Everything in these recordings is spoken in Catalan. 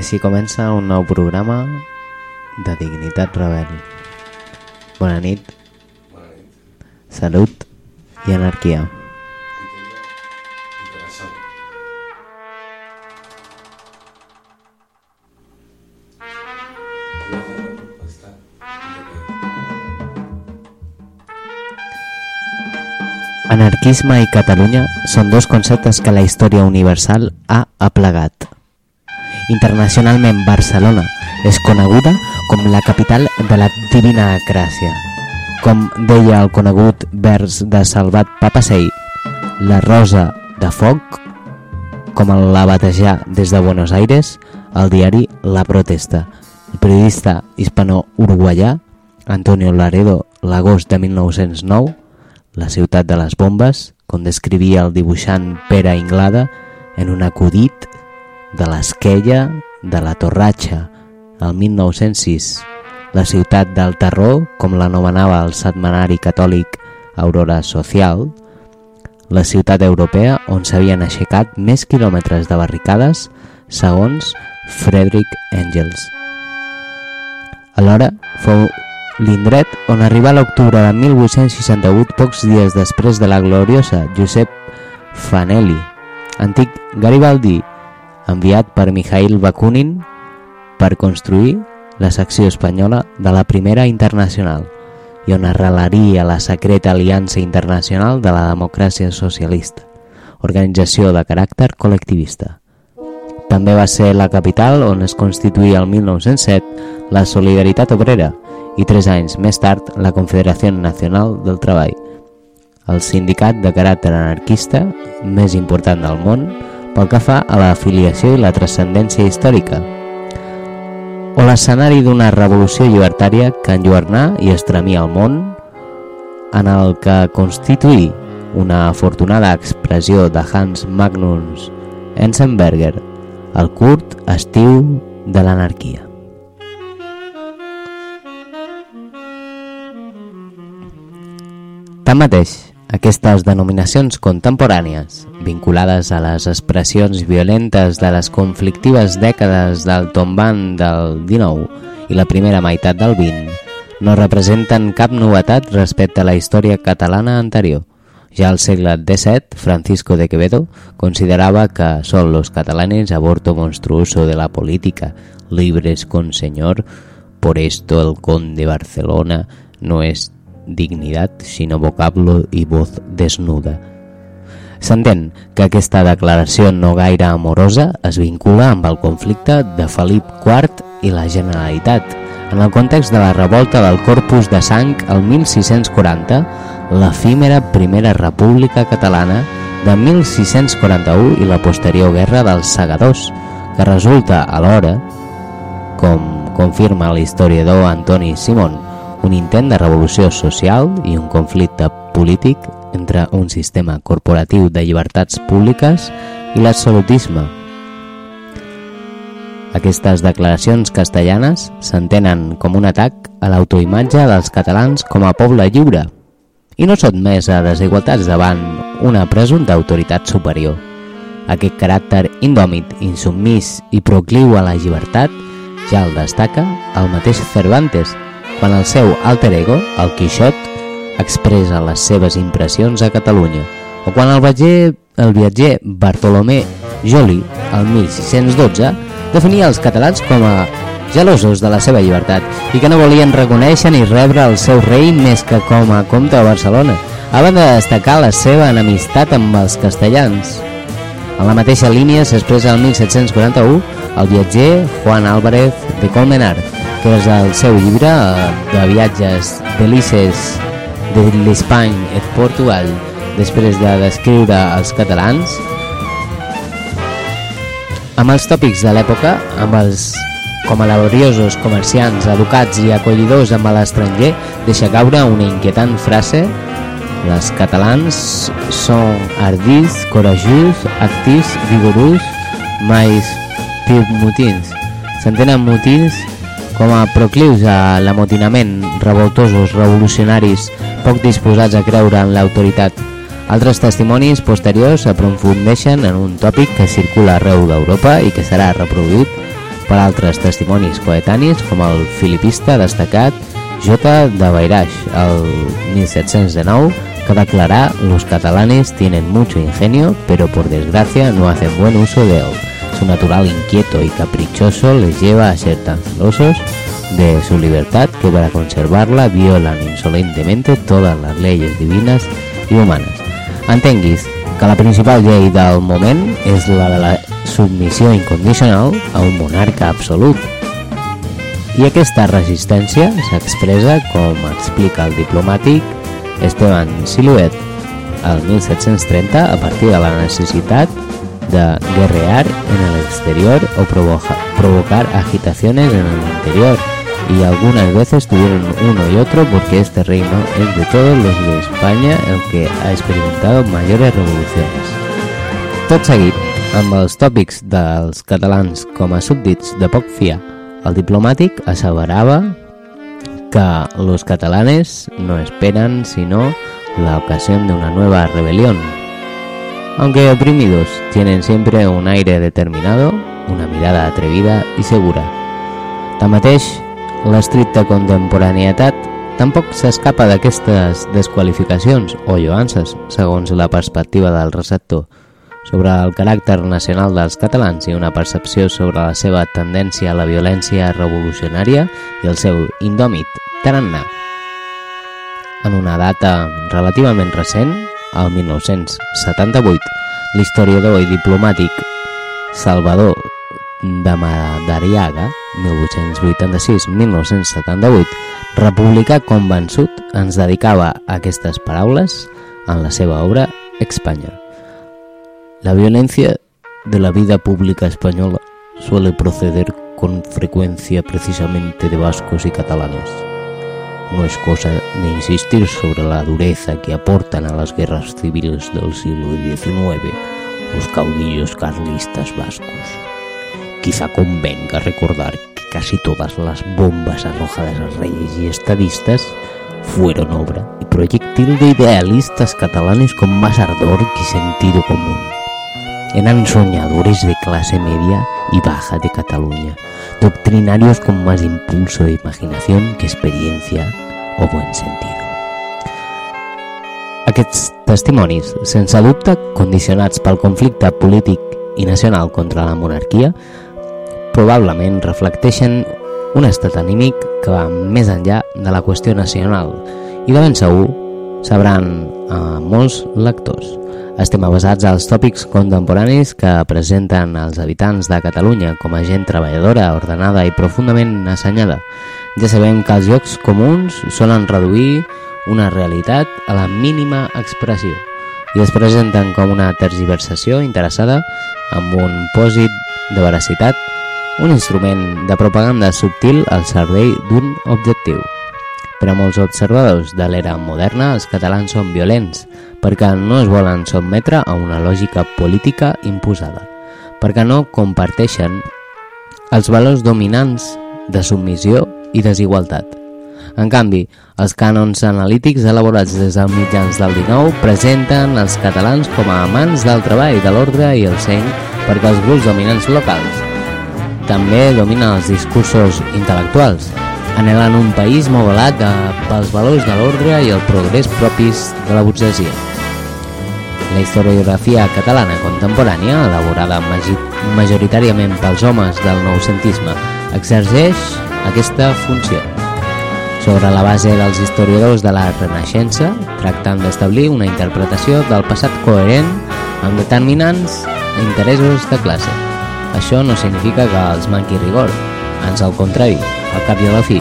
Així comença un nou programa de Dignitat Rebel. Bona nit, Bona nit. salut i anarquia. Anarquisme i Catalunya són dos conceptes que la història universal ha aplegat. Internacionalment, Barcelona és coneguda com la capital de la divina gràcia. Com deia el conegut vers de Salvat Papasei, la rosa de foc, com la batejar des de Buenos Aires, el diari La Protesta. El periodista hispano-uruguaià Antonio Laredo, l'agost de 1909, la ciutat de les bombes, com descrivia el dibuixant Pere Inglada en un acudit de l'esquella de la Torratxa, el 1906. La ciutat del terror, com l'anomenava el setmanari catòlic Aurora Social, la ciutat europea on s'havien aixecat més quilòmetres de barricades, segons Friedrich Engels. Alhora, fou l'indret on arribà l'octubre de 1868, pocs dies després de la gloriosa Josep Fanelli, antic Garibaldi, enviat per Mikhail Bakunin per construir la secció espanyola de la Primera Internacional i on arrelaria la secreta Aliança Internacional de la Democràcia Socialista, organització de caràcter col·lectivista. També va ser la capital on es constituïa el 1907 la Solidaritat Obrera i tres anys més tard la Confederació Nacional del Treball, el sindicat de caràcter anarquista més important del món pel que fa a l'afiliació i la transcendència històrica, o l'escenari d'una revolució llibertària que enlluernà i estremia el món en el que constituí una afortunada expressió de Hans Magnus Enzenberger, el curt estiu de l'anarquia. Tanmateix, aquestes denominacions contemporànies, vinculades a les expressions violentes de les conflictives dècades del tombant del XIX i la primera meitat del XX, no representen cap novetat respecte a la història catalana anterior. Ja al segle XVII, Francisco de Quevedo considerava que son los catalanes aborto monstruoso de la política, libres con señor, por esto el conde Barcelona no es dignidad, sinó vocablo i voz desnuda. S'entén que aquesta declaració no gaire amorosa es vincula amb el conflicte de Felip IV i la Generalitat. En el context de la revolta del Corpus de Sang el 1640, l'efímera Primera República Catalana de 1641 i la posterior Guerra dels Segadors, que resulta alhora, com confirma l'historiador Antoni Simón, un intent de revolució social i un conflicte polític entre un sistema corporatiu de llibertats públiques i l'absolutisme. Aquestes declaracions castellanes s'entenen com un atac a l'autoimatge dels catalans com a poble lliure i no sotmès a desigualtats davant una presumpta autoritat superior. Aquest caràcter indòmit, insubmís i procliu a la llibertat ja el destaca el mateix Cervantes, quan el seu alter ego, el Quixot, expressa les seves impressions a Catalunya, o quan el viatger, el viatger Bartolomé Joli, el 1612, definia els catalans com a gelosos de la seva llibertat i que no volien reconèixer ni rebre el seu rei més que com a comte de Barcelona, a banda de destacar la seva enemistat amb els castellans. En la mateixa línia s'expressa el 1741 el viatger Juan Álvarez de Colmenar, que és el seu llibre eh, de viatges Delices de l'Espany et Portugal, després de descriure els catalans, amb els tòpics de l'època, amb els com a laboriosos comerciants educats i acollidors amb l'estranger, deixa caure una inquietant frase les catalans són ardits, coratjus, actius, vigorós, mais motins. S'entenen motins com a proclius a l'amotinament, revoltosos, revolucionaris, poc disposats a creure en l'autoritat. Altres testimonis posteriors aprofundeixen en un tòpic que circula arreu d'Europa i que serà reproduït per altres testimonis coetanis com el filipista destacat J. de Bairaix, el 1709, que declarà «Los catalanes tienen mucho ingenio, pero por desgracia no hacen buen uso de él. Su natural inquieto y caprichoso les lleva a ser tan celosos de su libertad que para conservarla violan insolentemente todas las leyes divinas i humanes. Entenguis que la principal llei del moment és la de la submissió incondicional a un monarca absolut. I aquesta resistència s'expressa, com explica el diplomàtic Esteban Siluet, el 1730 a partir de la necessitat de guerrear en el exterior o provoca, provocar agitaciones en el interior y algunas veces tuvieron uno y otro porque este reino es de todos los de España el que ha experimentado mayores revoluciones. Tot seguit, amb els tòpics dels catalans com a súbdits de poc fiar, el diplomàtic asseverava que los catalanes no esperan sino la ocasión de una nueva rebelión. Aunque oprimidos, tienen siempre un aire determinado, una mirada atrevida y segura. Tanmateix, l'estricta contemporanietat tampoc s'escapa d'aquestes desqualificacions o lloances, segons la perspectiva del receptor, sobre el caràcter nacional dels catalans i una percepció sobre la seva tendència a la violència revolucionària i el seu indòmit tarannà. En una data relativament recent, el 1978, l'historiador i diplomàtic Salvador de Madariaga, 1886-1978, republicà convençut, ens dedicava a aquestes paraules en la seva obra España. La violencia de la vida pública española suele proceder con frecuencia precisamente de vascos y catalanes. No es cosa de insistir sobre la dureza que aportan a las guerras civiles del siglo XIX los caudillos carlistas vascos. Quizá convenga recordar que casi todas las bombas arrojadas a reyes y estadistas fueron obra y proyectil de idealistas catalanes con más ardor que sentido común. Eran soñadores de clase media y baja de Cataluña, doctrinarios con más impulso de imaginación que experiencia o buen sentido. Aquests testimonis, sense dubte condicionats pel conflicte polític i nacional contra la monarquia, probablement reflecteixen un estat anímic que va més enllà de la qüestió nacional i de ben segur sabran a molts lectors. Estem basats als tòpics contemporanis que presenten els habitants de Catalunya com a gent treballadora, ordenada i profundament assenyada. Ja sabem que els llocs comuns solen reduir una realitat a la mínima expressió i es presenten com una tergiversació interessada amb un pòsit de veracitat, un instrument de propaganda subtil al servei d'un objectiu. Per a molts observadors de l'era moderna, els catalans són violents perquè no es volen sotmetre a una lògica política imposada, perquè no comparteixen els valors dominants de submissió i desigualtat. En canvi, els cànons analítics elaborats des dels mitjans del 19 presenten els catalans com a amants del treball, de l'ordre i el seny perquè els grups dominants locals també dominen els discursos intel·lectuals, anhelant un país modelat de, pels valors de l'ordre i el progrés propis de la burgesia. La historiografia catalana contemporània, elaborada majoritàriament pels homes del noucentisme, exerceix aquesta funció. Sobre la base dels historiadors de la Renaixença, tractant d'establir una interpretació del passat coherent amb determinants interessos de classe. Això no significa que els manqui rigor, ans al contrari, al cap i a la fi,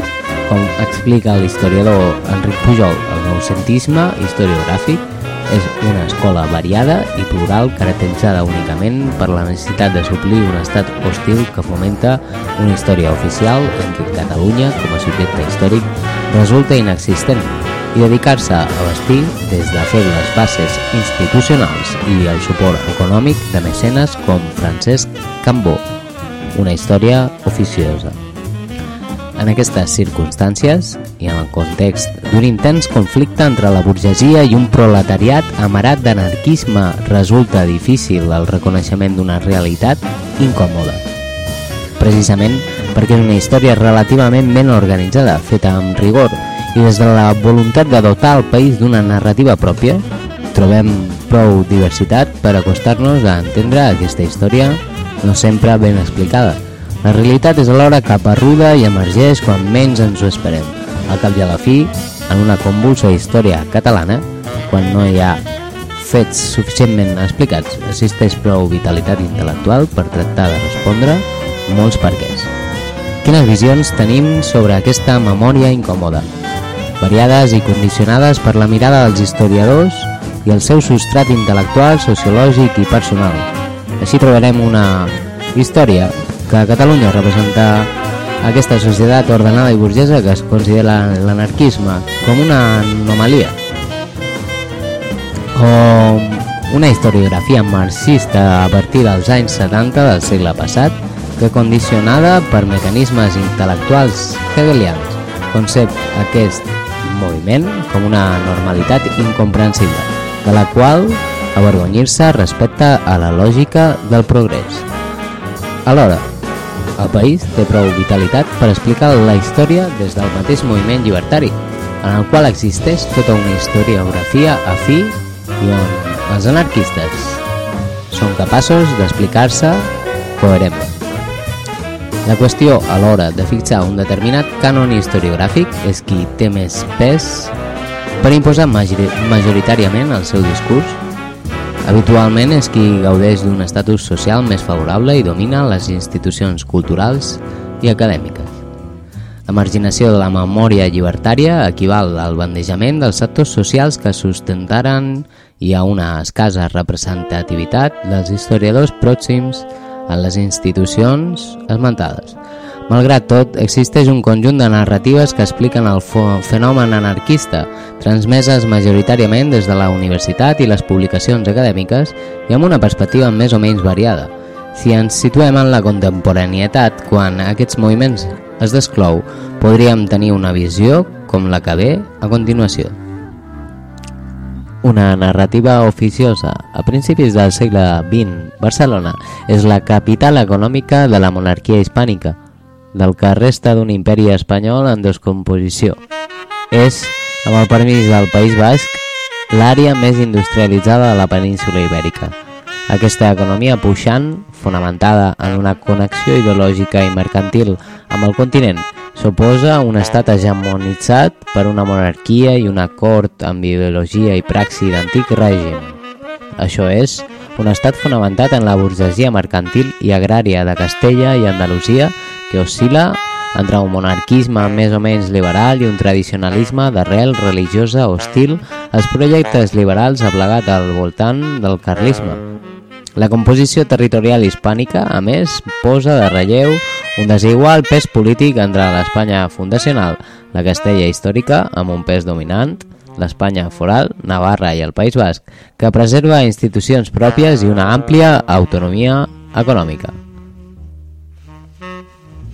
com explica l'historiador Enric Pujol, el noucentisme historiogràfic és una escola variada i plural caracteritzada únicament per la necessitat de suplir un estat hostil que fomenta una història oficial en què Catalunya, com a subjecte històric, resulta inexistent i dedicar-se a vestir des de febles bases institucionals i el suport econòmic de mecenes com Francesc Cambó, una història oficiosa. En aquestes circumstàncies i en el context d'un intens conflicte entre la burgesia i un proletariat amarat d'anarquisme resulta difícil el reconeixement d'una realitat incòmoda. precisament perquè és una història relativament ben organitzada, feta amb rigor, i des de la voluntat de dotar el país d'una narrativa pròpia, trobem prou diversitat per acostar-nos a entendre aquesta història no sempre ben explicada. La realitat és alhora caparruda i emergeix quan menys ens ho esperem. Al cap i a la fi, en una convulsa història catalana, quan no hi ha fets suficientment explicats, existeix prou vitalitat intel·lectual per tractar de respondre molts perquès. Quines visions tenim sobre aquesta memòria incòmoda? Variades i condicionades per la mirada dels historiadors i el seu substrat intel·lectual, sociològic i personal. Així trobarem una història que a Catalunya representa aquesta societat ordenada i burgesa que es considera l'anarquisme com una anomalia. O una historiografia marxista a partir dels anys 70 del segle passat que condicionada per mecanismes intel·lectuals hegelians. Concep aquest moviment com una normalitat incomprensible, de la qual avergonyir-se respecte a la lògica del progrés. Alhora, el país té prou vitalitat per explicar la història des del mateix moviment llibertari, en el qual existeix tota una historiografia afí i on els anarquistes són capaços d'explicar-se coherentment. La qüestió a l'hora de fixar un determinat cànon historiogràfic és qui té més pes per imposar majoritàriament el seu discurs. Habitualment és qui gaudeix d'un estatus social més favorable i domina les institucions culturals i acadèmiques. La marginació de la memòria llibertària equival al bandejament dels sectors socials que sustentaren i a una escasa representativitat dels historiadors pròxims a les institucions esmentades. Malgrat tot, existeix un conjunt de narratives que expliquen el fenomen anarquista, transmeses majoritàriament des de la universitat i les publicacions acadèmiques i amb una perspectiva més o menys variada. Si ens situem en la contemporanietat, quan aquests moviments es desclou, podríem tenir una visió com la que ve a continuació. Una narrativa oficiosa. A principis del segle XX, Barcelona és la capital econòmica de la monarquia hispànica, del que resta d'un imperi espanyol en descomposició. És, amb el permís del País Basc, l'àrea més industrialitzada de la península ibèrica. Aquesta economia puixant, fonamentada en una connexió ideològica i mercantil amb el continent, s'oposa a un estat hegemonitzat per una monarquia i una cort amb ideologia i praxi d'antic règim. Això és, un estat fonamentat en la burgesia mercantil i agrària de Castella i Andalusia que oscil·la entre un monarquisme més o menys liberal i un tradicionalisme d'arrel religiosa hostil als projectes liberals aplegat al voltant del carlisme. La composició territorial hispànica, a més, posa de relleu un desigual pes polític entre l'Espanya fundacional, la Castella històrica, amb un pes dominant, l'Espanya foral, Navarra i el País Basc, que preserva institucions pròpies i una àmplia autonomia econòmica.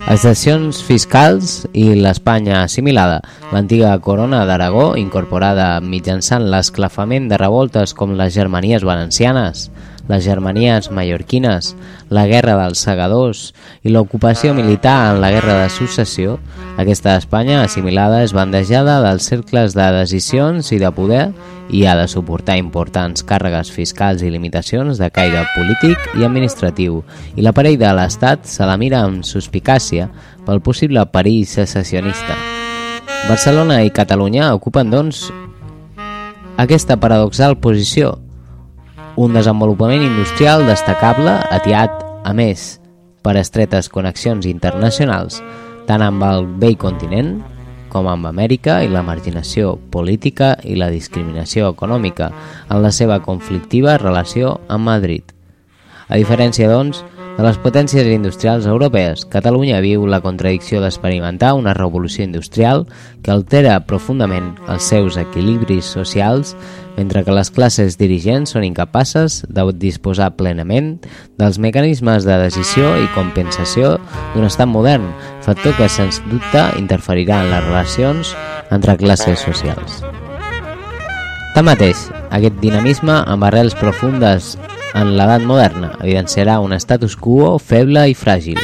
Excepcions fiscals i l'Espanya assimilada, l'antiga corona d'Aragó incorporada mitjançant l'esclafament de revoltes com les germanies valencianes, les germanies mallorquines, la guerra dels segadors i l'ocupació militar en la guerra de successió, aquesta Espanya assimilada és bandejada dels cercles de decisions i de poder i ha de suportar importants càrregues fiscals i limitacions de caire polític i administratiu i l'aparell de l'Estat se la mira amb suspicàcia pel possible perill secessionista. Barcelona i Catalunya ocupen, doncs, aquesta paradoxal posició un desenvolupament industrial destacable atiat, a més, per estretes connexions internacionals, tant amb el vell continent com amb Amèrica i la marginació política i la discriminació econòmica en la seva conflictiva relació amb Madrid. A diferència, doncs, de les potències industrials europees, Catalunya viu la contradicció d'experimentar una revolució industrial que altera profundament els seus equilibris socials, mentre que les classes dirigents són incapaces de disposar plenament dels mecanismes de decisió i compensació d'un estat modern, factor que, sens dubte, interferirà en les relacions entre classes socials. Tanmateix, aquest dinamisme amb arrels profundes en l'edat moderna evidenciarà un status quo feble i fràgil,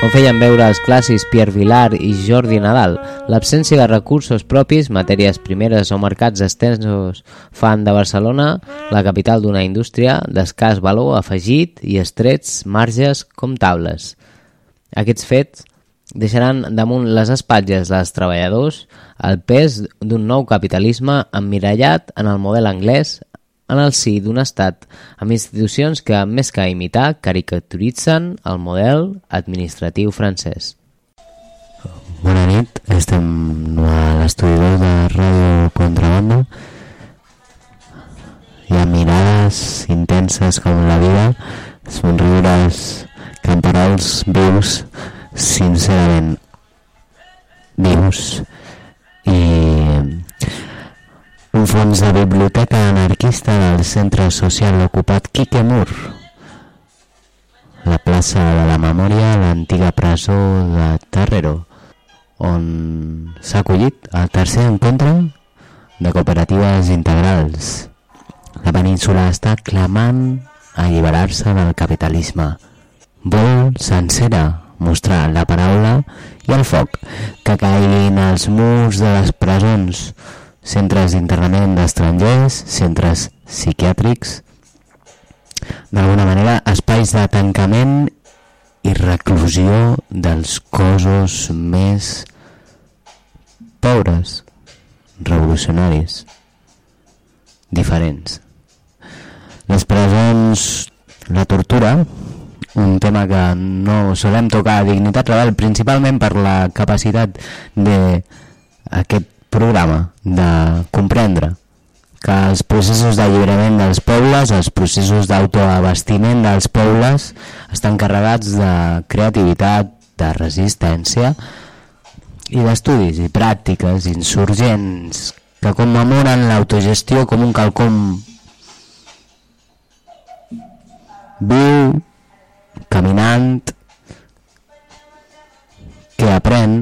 com feien veure els clàssics Pierre Vilar i Jordi Nadal. L'absència de recursos propis, matèries primeres o mercats extensos fan de Barcelona la capital d'una indústria d'escàs valor afegit i estrets marges comptables. Aquests fets deixaran damunt les espatlles dels treballadors el pes d'un nou capitalisme emmirallat en el model anglès en el si d'un estat amb institucions que, més que imitar, caricaturitzen el model administratiu francès. Bona nit, estem a l'estudi de Ràdio Contrabanda. Hi ha mirades intenses com la vida, somriures camperols vius, sincerament vius i un fons de biblioteca anarquista del centre social ocupat Quiquemur, la plaça de la memòria, l'antiga presó de Terrero, on s'ha acollit el tercer encontre de cooperatives integrals. La península està clamant alliberar-se del capitalisme. Vol sencera mostrar la paraula i el foc que caiguin els murs de les presons, centres d'internament d'estrangers, centres psiquiàtrics, d'alguna manera espais de tancament i reclusió dels cossos més pobres, revolucionaris, diferents. Les presons, la tortura, un tema que no solem tocar a Dignitat Rebel, principalment per la capacitat d'aquest programa de comprendre que els processos d'alliberament dels pobles, els processos d'autoabastiment dels pobles estan carregats de creativitat, de resistència i d'estudis i pràctiques insurgents que commemoren l'autogestió com un calcom viu caminant que aprèn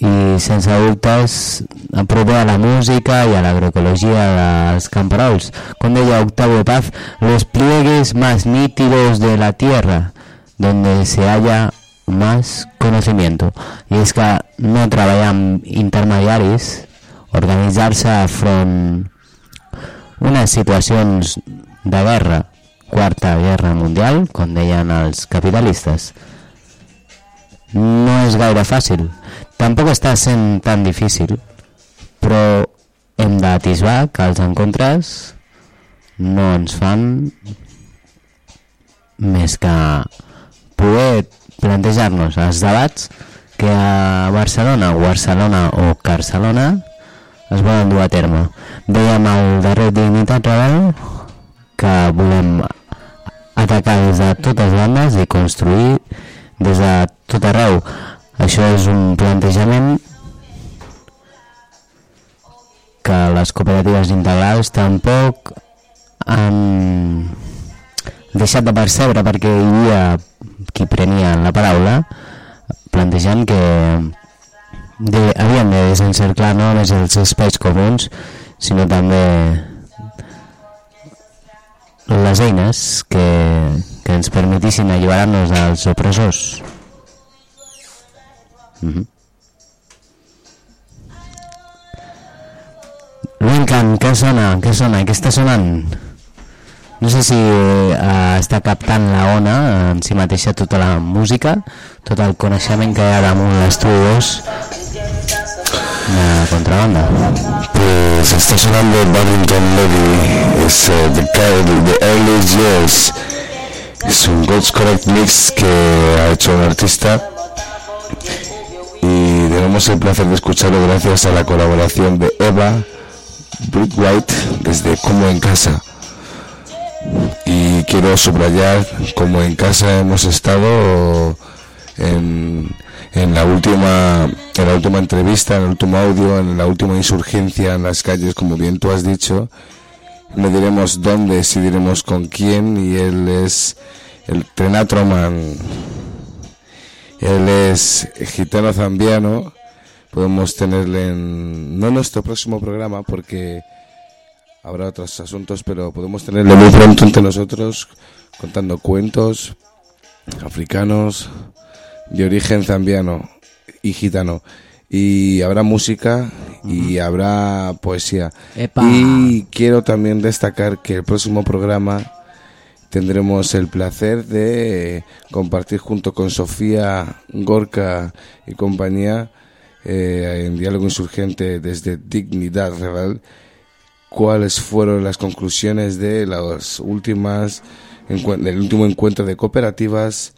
i sense dubtes aprova a la música i a l'agroecologia dels camperols. Com deia Octavio Paz, los pliegues más nítidos de la tierra, donde se halla más conocimiento. I és que no treballar amb intermediaris, organitzar-se front unes situacions de guerra Quarta Guerra Mundial, com deien els capitalistes. No és gaire fàcil, tampoc està sent tan difícil, però hem d'atisbar que els encontres no ens fan més que poder plantejar-nos els debats que a Barcelona Barcelona o Barcelona es volen dur a terme. Dèiem al darrer Dignitat Rebel que volem atacar des de totes bandes i construir des de tot arreu. Això és un plantejament que les cooperatives integrals tampoc han deixat de percebre perquè hi havia qui prenia la paraula plantejant que de, havien de desencerclar no només els espais comuns sinó també les eines que, que ens permetissin alliberar-nos dels opressors. Mm -hmm. Lincoln, què sona? Què sona? Què està sonant? No sé si eh, està captant la ona en si mateixa tota la música, tot el coneixement que hi ha damunt l'estudi 2 de contrabanda. Pues está sonando Barrington Levy, es uh, the, the Early Years. Es un God's Correct Mix que ha hecho un artista y tenemos el placer de escucharlo gracias a la colaboración de Eva Brick White desde Como en Casa. Y quiero subrayar como en casa hemos estado en en la última en la última entrevista, en el último audio, en la última insurgencia en las calles, como bien tú has dicho, no diremos dónde, si diremos con quién, y él es el Trenatroman, él es gitano zambiano, podemos tenerle en, no en nuestro próximo programa, porque habrá otros asuntos, pero podemos tenerle muy pronto entre nosotros, contando cuentos, africanos de origen zambiano y gitano. Y habrá música y habrá poesía. Epa. Y quiero también destacar que el próximo programa tendremos el placer de compartir junto con Sofía Gorka y compañía eh, en Diálogo Insurgente desde Dignidad Real cuáles fueron las conclusiones de las últimas del último encuentro de cooperativas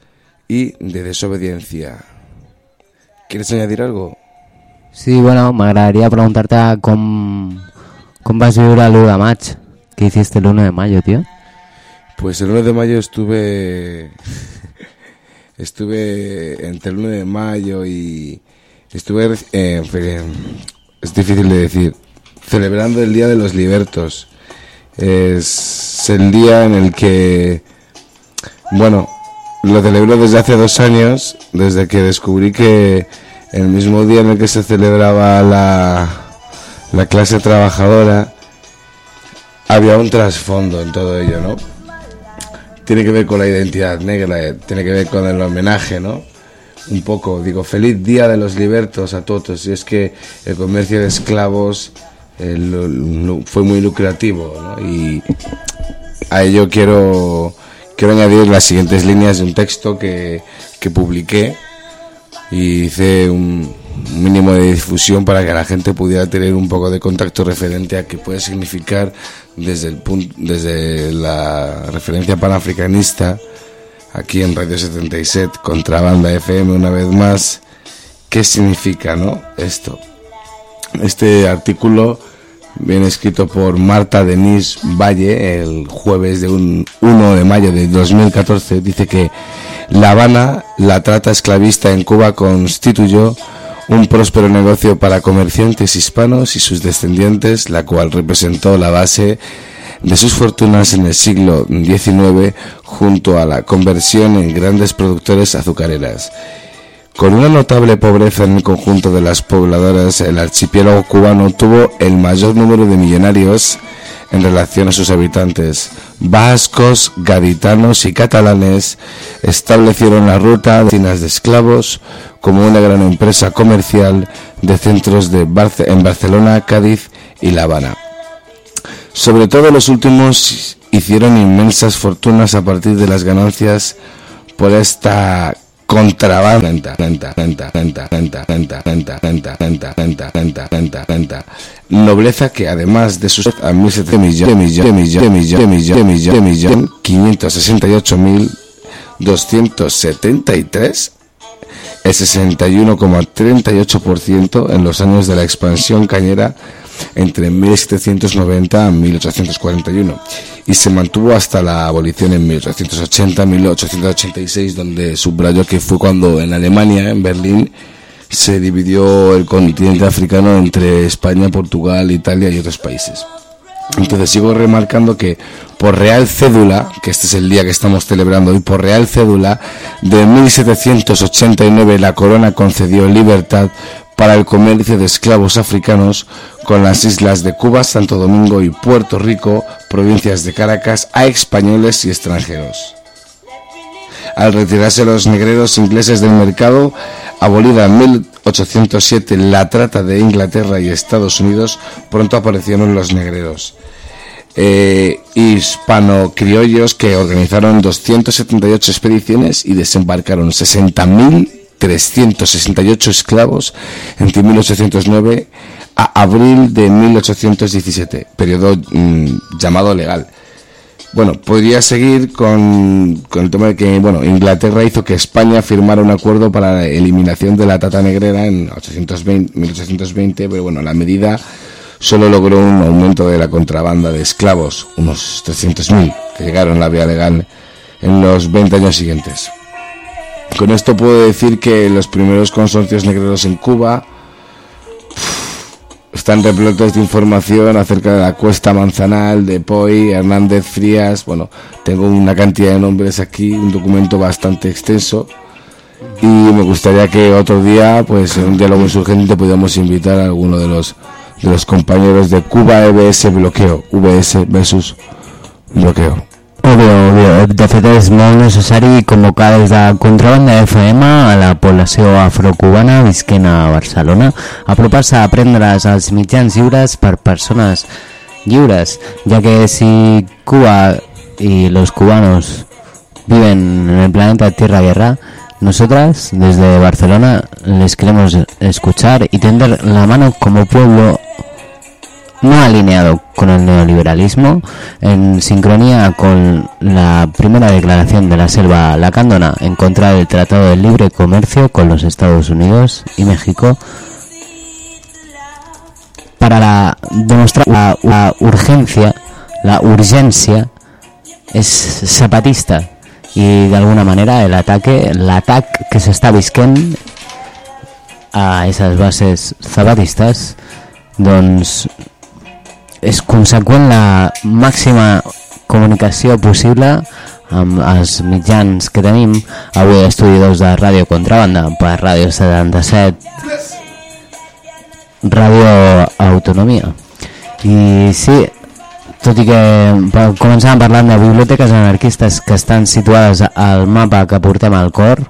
y de desobediencia. ¿Quieres añadir algo? Sí, bueno, m'agradaria preguntar-te com, com vas viure l'1 de. ¿Qué hiciste el 1 de mayo, tío? Pues el 1 de mayo estuve estuve entre el 1 de mayo y estuve eh, fe- es difícil de decir celebrando el día de los libertos es el día en el que bueno lo celebro desde hace dos años desde que descubrí que el mismo día en el que se celebraba la la clase trabajadora había un trasfondo en todo ello, ¿no? Tiene que ver con la identidad negra, eh, tiene que ver con el homenaje, ¿no? Un poco, digo, feliz día de los libertos a todos. Y es que el comercio de esclavos eh, fue muy lucrativo, ¿no? Y a ello quiero, quiero añadir las siguientes líneas de un texto que, que publiqué y hice un mínimo de difusión para que la gente pudiera tener un poco de contacto referente a qué puede significar desde el punto, desde la referencia panafricanista aquí en Radio 77 Contrabanda FM una vez más. Qué significa no esto este artículo viene escrito por Marta Denise Valle el jueves de un 1 de mayo de 2014. Dice que La Habana, la trata esclavista en Cuba constituyó un próspero negocio para comerciantes hispanos y sus descendientes, la cual representó la base de sus fortunas en el siglo XIX junto a la conversión en grandes productores azucareras. Con una notable pobreza en el conjunto de las pobladoras, el archipiélago cubano tuvo el mayor número de millonarios en relación a sus habitantes. Vascos, gaditanos y catalanes establecieron la ruta de tinas de esclavos como una gran empresa comercial de centros de Barce- en Barcelona, Cádiz y La Habana. Sobre todo los últimos hicieron inmensas fortunas a partir de las ganancias por esta contrabando nobleza que además de sus a 17 millones de millones de millones de millones de millones 568 mil 273 el 61,38% en los años de la expansión cañera entre 1790 a 1841 y se mantuvo hasta la abolición en 1880-1886 donde subrayó que fue cuando en Alemania, en Berlín, se dividió el continente africano entre España, Portugal, Italia y otros países. Entonces sigo remarcando que por real cédula, que este es el día que estamos celebrando hoy, por real cédula de 1789 la corona concedió libertad para el comercio de esclavos africanos con las islas de Cuba, Santo Domingo y Puerto Rico, provincias de Caracas, a españoles y extranjeros. Al retirarse los negreros ingleses del mercado, abolida en 1807 la trata de Inglaterra y Estados Unidos, pronto aparecieron los negreros. Eh, hispano-criollos que organizaron 278 expediciones y desembarcaron 60.368 esclavos entre 1809 a abril de 1817, periodo mm, llamado legal. Bueno, podría seguir con, con el tema de que bueno, Inglaterra hizo que España firmara un acuerdo para la eliminación de la tata negrera en 820, 1820, pero bueno, la medida solo logró un aumento de la contrabanda de esclavos, unos 300.000 que llegaron a la vía legal en los 20 años siguientes. Con esto puedo decir que los primeros consorcios negreros en Cuba están repletos de información acerca de la Cuesta Manzanal, de Poi, Hernández Frías. Bueno, tengo una cantidad de nombres aquí, un documento bastante extenso. Y me gustaría que otro día, pues en un diálogo insurgente, pudiéramos invitar a alguno de los, de los compañeros de Cuba EBS Bloqueo, VS versus Bloqueo. Obvio, obvio. De fet és molt necessari convocar des de Contrabanda FM a la població afrocubana visquent a Barcelona, apropar-se a aprendre's als mitjans lliures per persones lliures, ja que si Cuba y los cubanos viven en el planeta Tierra Guerra, nosotras desde Barcelona les queremos escuchar y tender la mano como pueblo no alineado con el neoliberalismo, en sincronía con la primera declaración de la selva lacandona en contra del Tratado de Libre Comercio con los Estados Unidos y México, para la, demostrar la, la urgencia, la urgencia es zapatista y de alguna manera el ataque, l'atac que s'està visquent a esas bases zapatistes doncs és conseqüent la màxima comunicació possible amb els mitjans que tenim. Avui estudi 2 de Ràdio Contrabanda per Ràdio 77 Ràdio Autonomia. I sí, tot i que començàvem parlant de biblioteques anarquistes que estan situades al mapa que portem al cor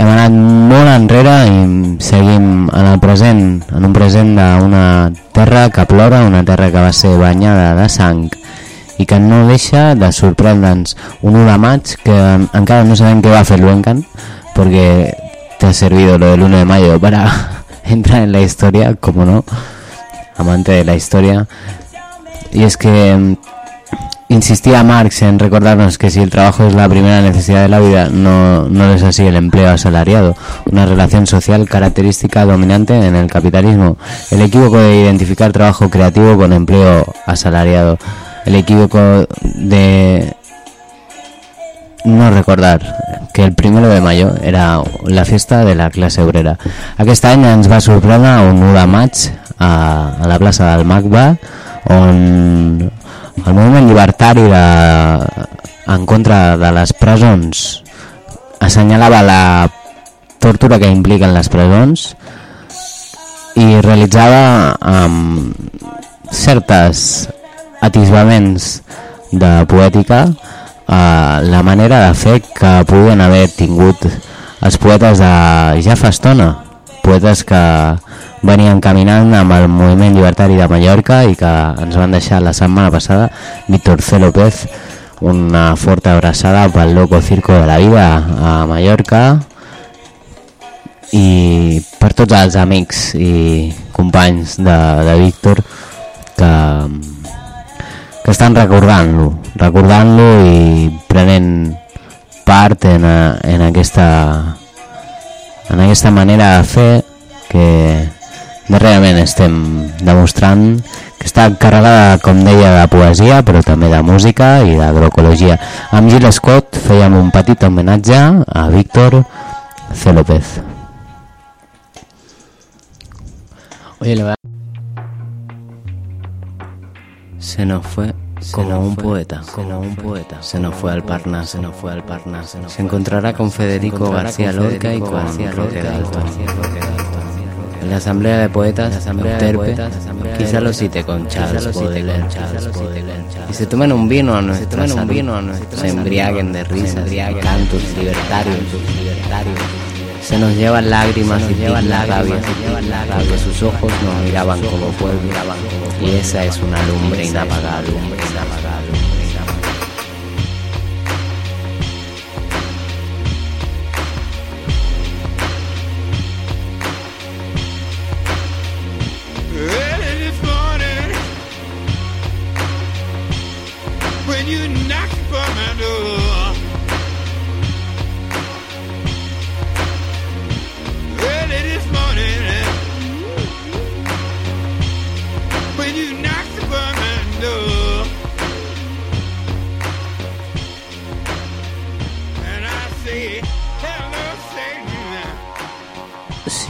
hem anat molt enrere i seguim en el present, en un present d'una terra que plora, una terra que va ser banyada de sang i que no deixa de sorprendre'ns un 1 de maig que encara no sabem què va fer l'Uencan perquè te ha servido lo del 1 de mayo para entrar en la historia, como no, amante de la historia. Y es que Insistía Marx en recordarnos que si el trabajo es la primera necesidad de la vida, no, no es así el empleo asalariado, una relación social característica dominante en el capitalismo. El equívoco de identificar trabajo creativo con empleo asalariado. El equívoco de no recordar que el primero de mayo era la fiesta de la classe obrera. Aquest any ens va sorprendre un 1 de maig a, la plaça del MACBA on el moviment llibertari de, en contra de les presons assenyalava la tortura que impliquen les presons i realitzava amb certes atisbaments de poètica eh, la manera de fer que podien haver tingut els poetes de ja fa estona poetes que venien caminant amb el moviment llibertari de Mallorca i que ens van deixar la setmana passada Víctor C. López una forta abraçada pel Loco Circo de la Vida a Mallorca i per tots els amics i companys de, de Víctor que, que estan recordant-lo recordant-lo i prenent part en, en aquesta en aquesta manera de fer que darrerament estem demostrant que està carregada, com deia, de poesia, però també de música i d'agroecologia. Amb Gil Scott fèiem un petit homenatge a Víctor C. López. Oye, le va... Se nos fue como un poeta, como un poeta. Se nos fue al Parnas, se nos fue al Parnas. Se encontrará con Federico García Lorca y con Roque Galto. En la asamblea de poetas, asamblea de poetas, quizá lo cite con Charles Baudelaire. Y se tomen un vino a nuestra un vino a se embriaguen de risa, cantos libertarios, Se nos llevan lágrimas y llevan la rabia, porque sus ojos nos miraban como pueblo, y esa es una lumbre inapagable.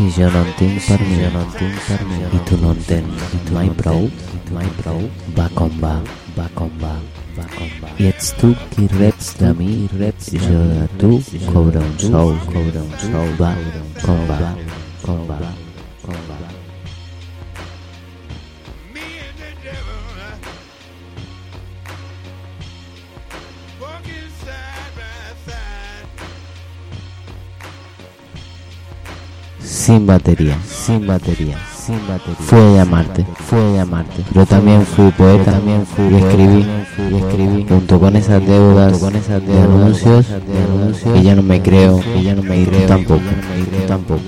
Si jo no en tinc per mi, jo no en tinc per mi, i tu no en tens. Mai prou, mai prou, va com va, va com va, va com va. I ets tu qui reps de mi, reps jo de tu, cobra un sou, cobra un sou, va, com va, com va, com sin batería, sin batería, sin batería. Fui a llamarte, fui a llamarte. Yo también fui poeta, también fui y escribí, y escribí junto con esas deudas, con esas de anuncios, de anuncios. Y ya no me creo, y ya no me creo tampoco, tampoco.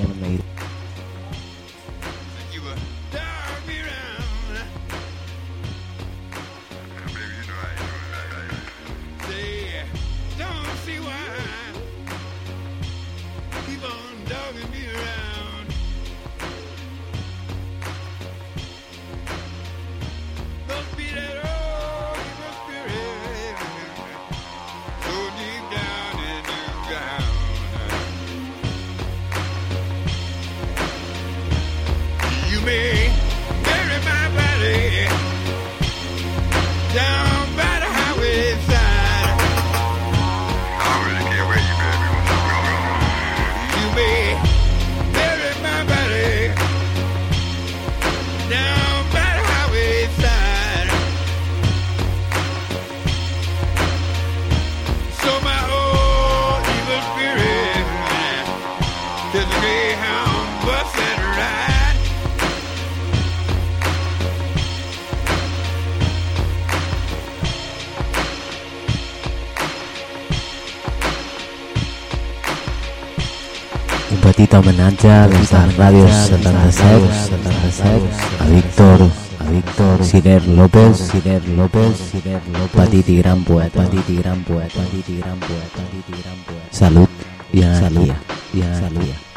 kita menaja los radios Santana Saib, Santana Saib, a Victor, a Víctor, Siner Lopez, Siner Lopez, Siner López, Patiti Gran Poeta, Patiti Gran Poeta, Patiti Gran Poeta, Patiti Gran Poeta. Salud y analogía, ya, analogía.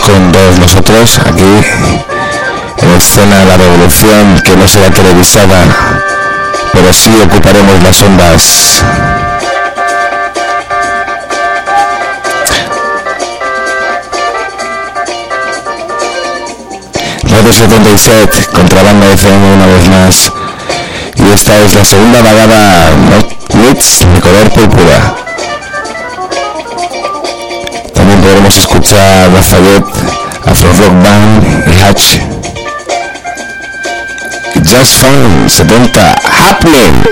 Con todos nosotros aquí en escena la revolución que no será televisada, pero sí ocuparemos las ondas. Radio 77, Contrabanda FM una vez más. Y esta es la segunda vagada de color púrpura. Podremos escuchar Lafayette, Afro Rock Band y Hatch. Just Fun 70 Happening.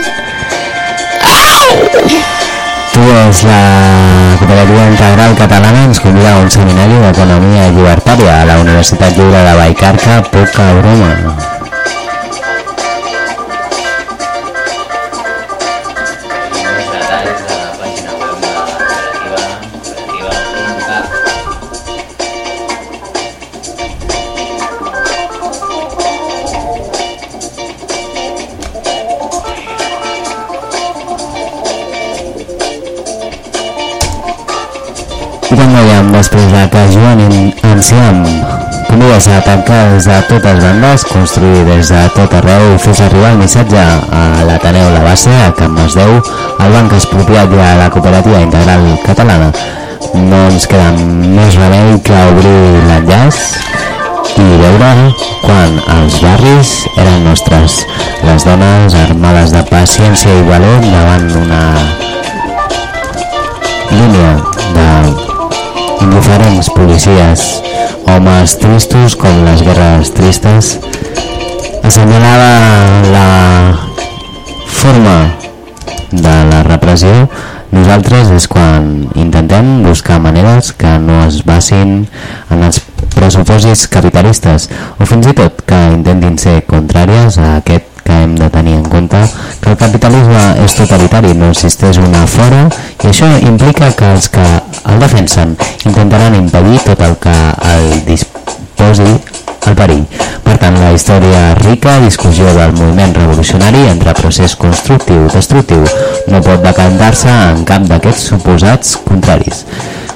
Tu és la Cooperativa Integral Catalana ens convida a un seminari d'Economia Llibertària a la Universitat Lliure de Vallcarca, poca broma. Després de que Joan En- Enciam convida a atacar de totes bandes, construir des de tot arreu i fes arribar el missatge a l'Ateneu La Base, a Can Masdeu, al banc expropiat i a la Cooperativa Integral Catalana. No ens queda més remei que obrir l'enllaç i veure quan els barris eren nostres. Les dones armades de paciència i valor davant una línia indiferents policies, homes tristos com les guerres tristes, assenyalava la forma de la repressió. Nosaltres és quan intentem buscar maneres que no es basin en els preus pressuposis capitalistes o fins i tot que intentin ser contràries a aquest que hem de tenir en compte que el capitalisme és totalitari, no existeix una fora i això implica que els que el defensen intentaran impedir tot el que el disposi al perill. Per tant, la història rica discussió del moviment revolucionari entre procés constructiu i destructiu no pot decantar-se en cap d'aquests suposats contraris.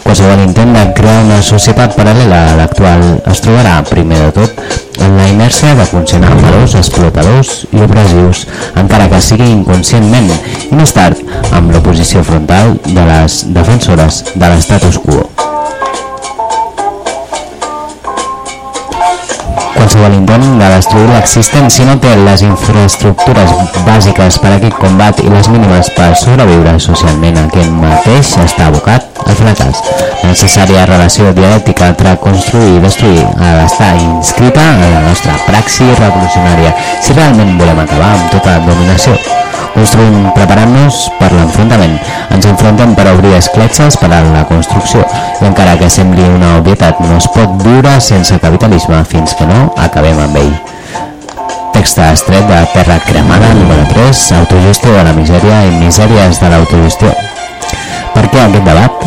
Qualsevol intent de crear una societat paral·lela a l'actual es trobarà, primer de tot, en la inèrcia de funcionar valors explotadors i opressius, encara que sigui inconscientment, i més tard, amb l'oposició frontal de les defensores de l'estatus quo. Qualsevol intent de destruir l'existent si no té les infraestructures bàsiques per a aquest combat i les mínimes per sobreviure socialment aquest mateix està abocat al fracàs. La necessària relació dialèctica entre construir i destruir ha d'estar inscrita en la nostra praxi revolucionària si realment volem acabar amb tota dominació. Construïm preparant-nos per l'enfrontament. Ens enfrontem per obrir escletxes per a la construcció i encara que sembli una obvietat no es pot viure sense capitalisme fins que no acabem amb ell. Text estret de Terra Cremada, número 3, autogestió de la misèria i misèries de l'autogestió. Per què aquest debat?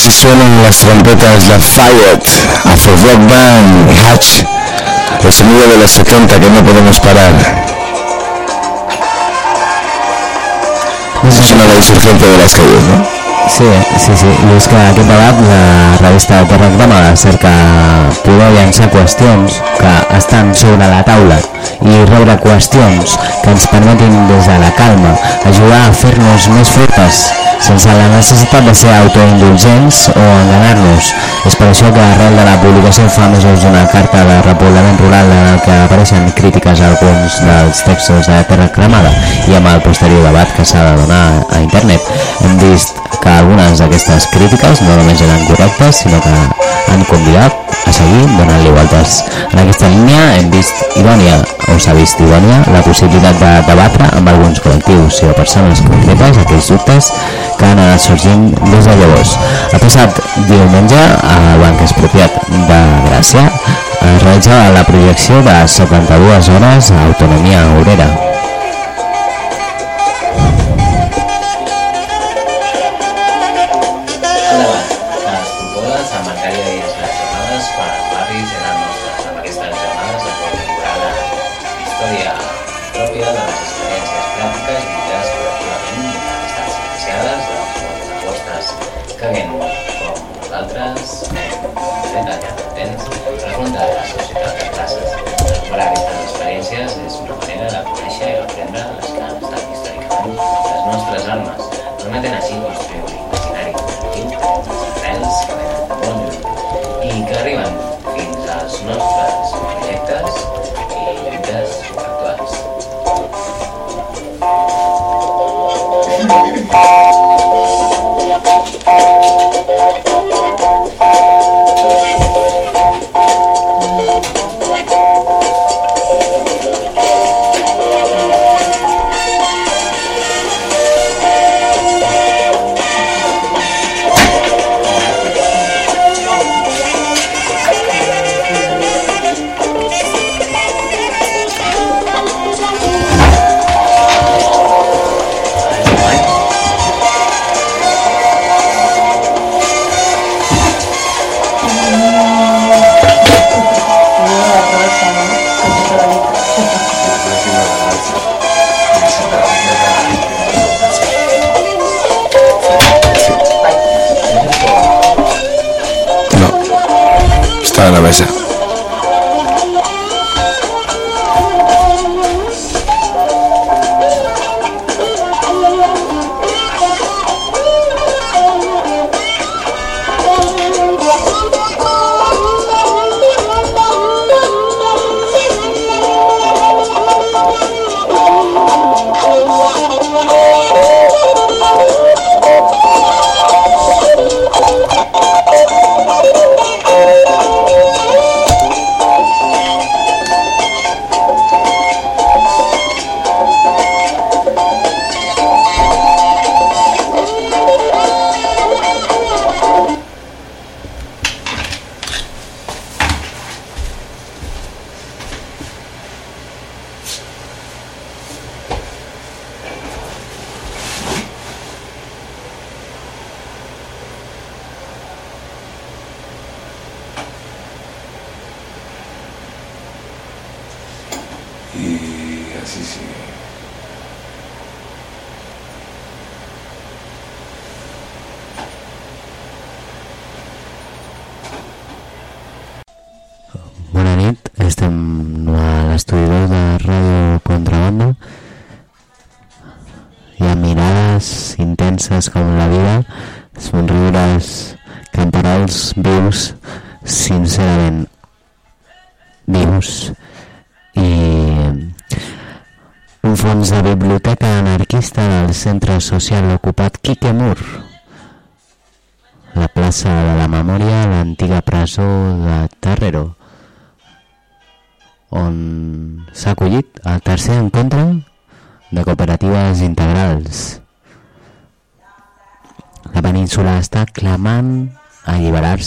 Así suenan las trompetas de Fayette, Afro Rock Band, Hatch, el sonido de los 70 que no podemos parar. Eso suena la insurgente de las calles, ¿no? Sí, sí, sí. És que aquest debat la revista Terra Cremada cerca poder llançar qüestions que estan sobre la taula i rebre qüestions que ens permetin des de la calma ajudar a fer-nos més fortes sense la necessitat de ser autoindulgents o enganar-nos. És per això que arrel de la publicació fa mesos d'una carta de repoblament rural en el que apareixen crítiques a alguns dels textos de Terra Cremada i amb el posterior debat que s'ha de donar a internet hem vist que algunes d'aquestes crítiques no només eren correctes sinó que han convidat a seguir donant-li voltes. En aquesta línia hem vist idònia, o s'ha vist idònia, la possibilitat de debatre amb alguns col·lectius o persones concretes aquells dubtes que han anat sorgint des de llavors. El passat diumenge, al Banc Expropiat de Gràcia, es realitza la projecció de 72 hores a Autonomia Obrera.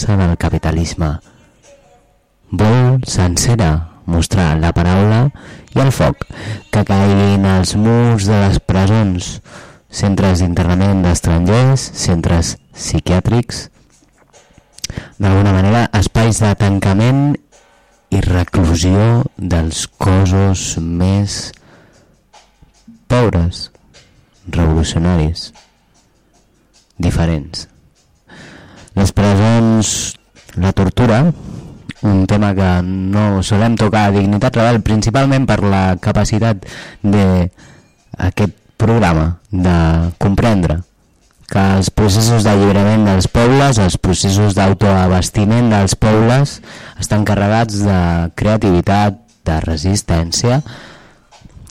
Alliberar-se del capitalisme vol sencera mostrar la paraula i el foc que caiguin els murs de les presons, centres d'internament d'estrangers, centres psiquiàtrics, d'alguna manera espais de tancament i reclusió dels cossos més pobres, revolucionaris, diferents. Les presons, la tortura, un tema que no solem tocar a Dignitat Rebel principalment per la capacitat d'aquest programa de comprendre que els processos d'alliberament dels pobles, els processos d'autoabastiment dels pobles estan carregats de creativitat, de resistència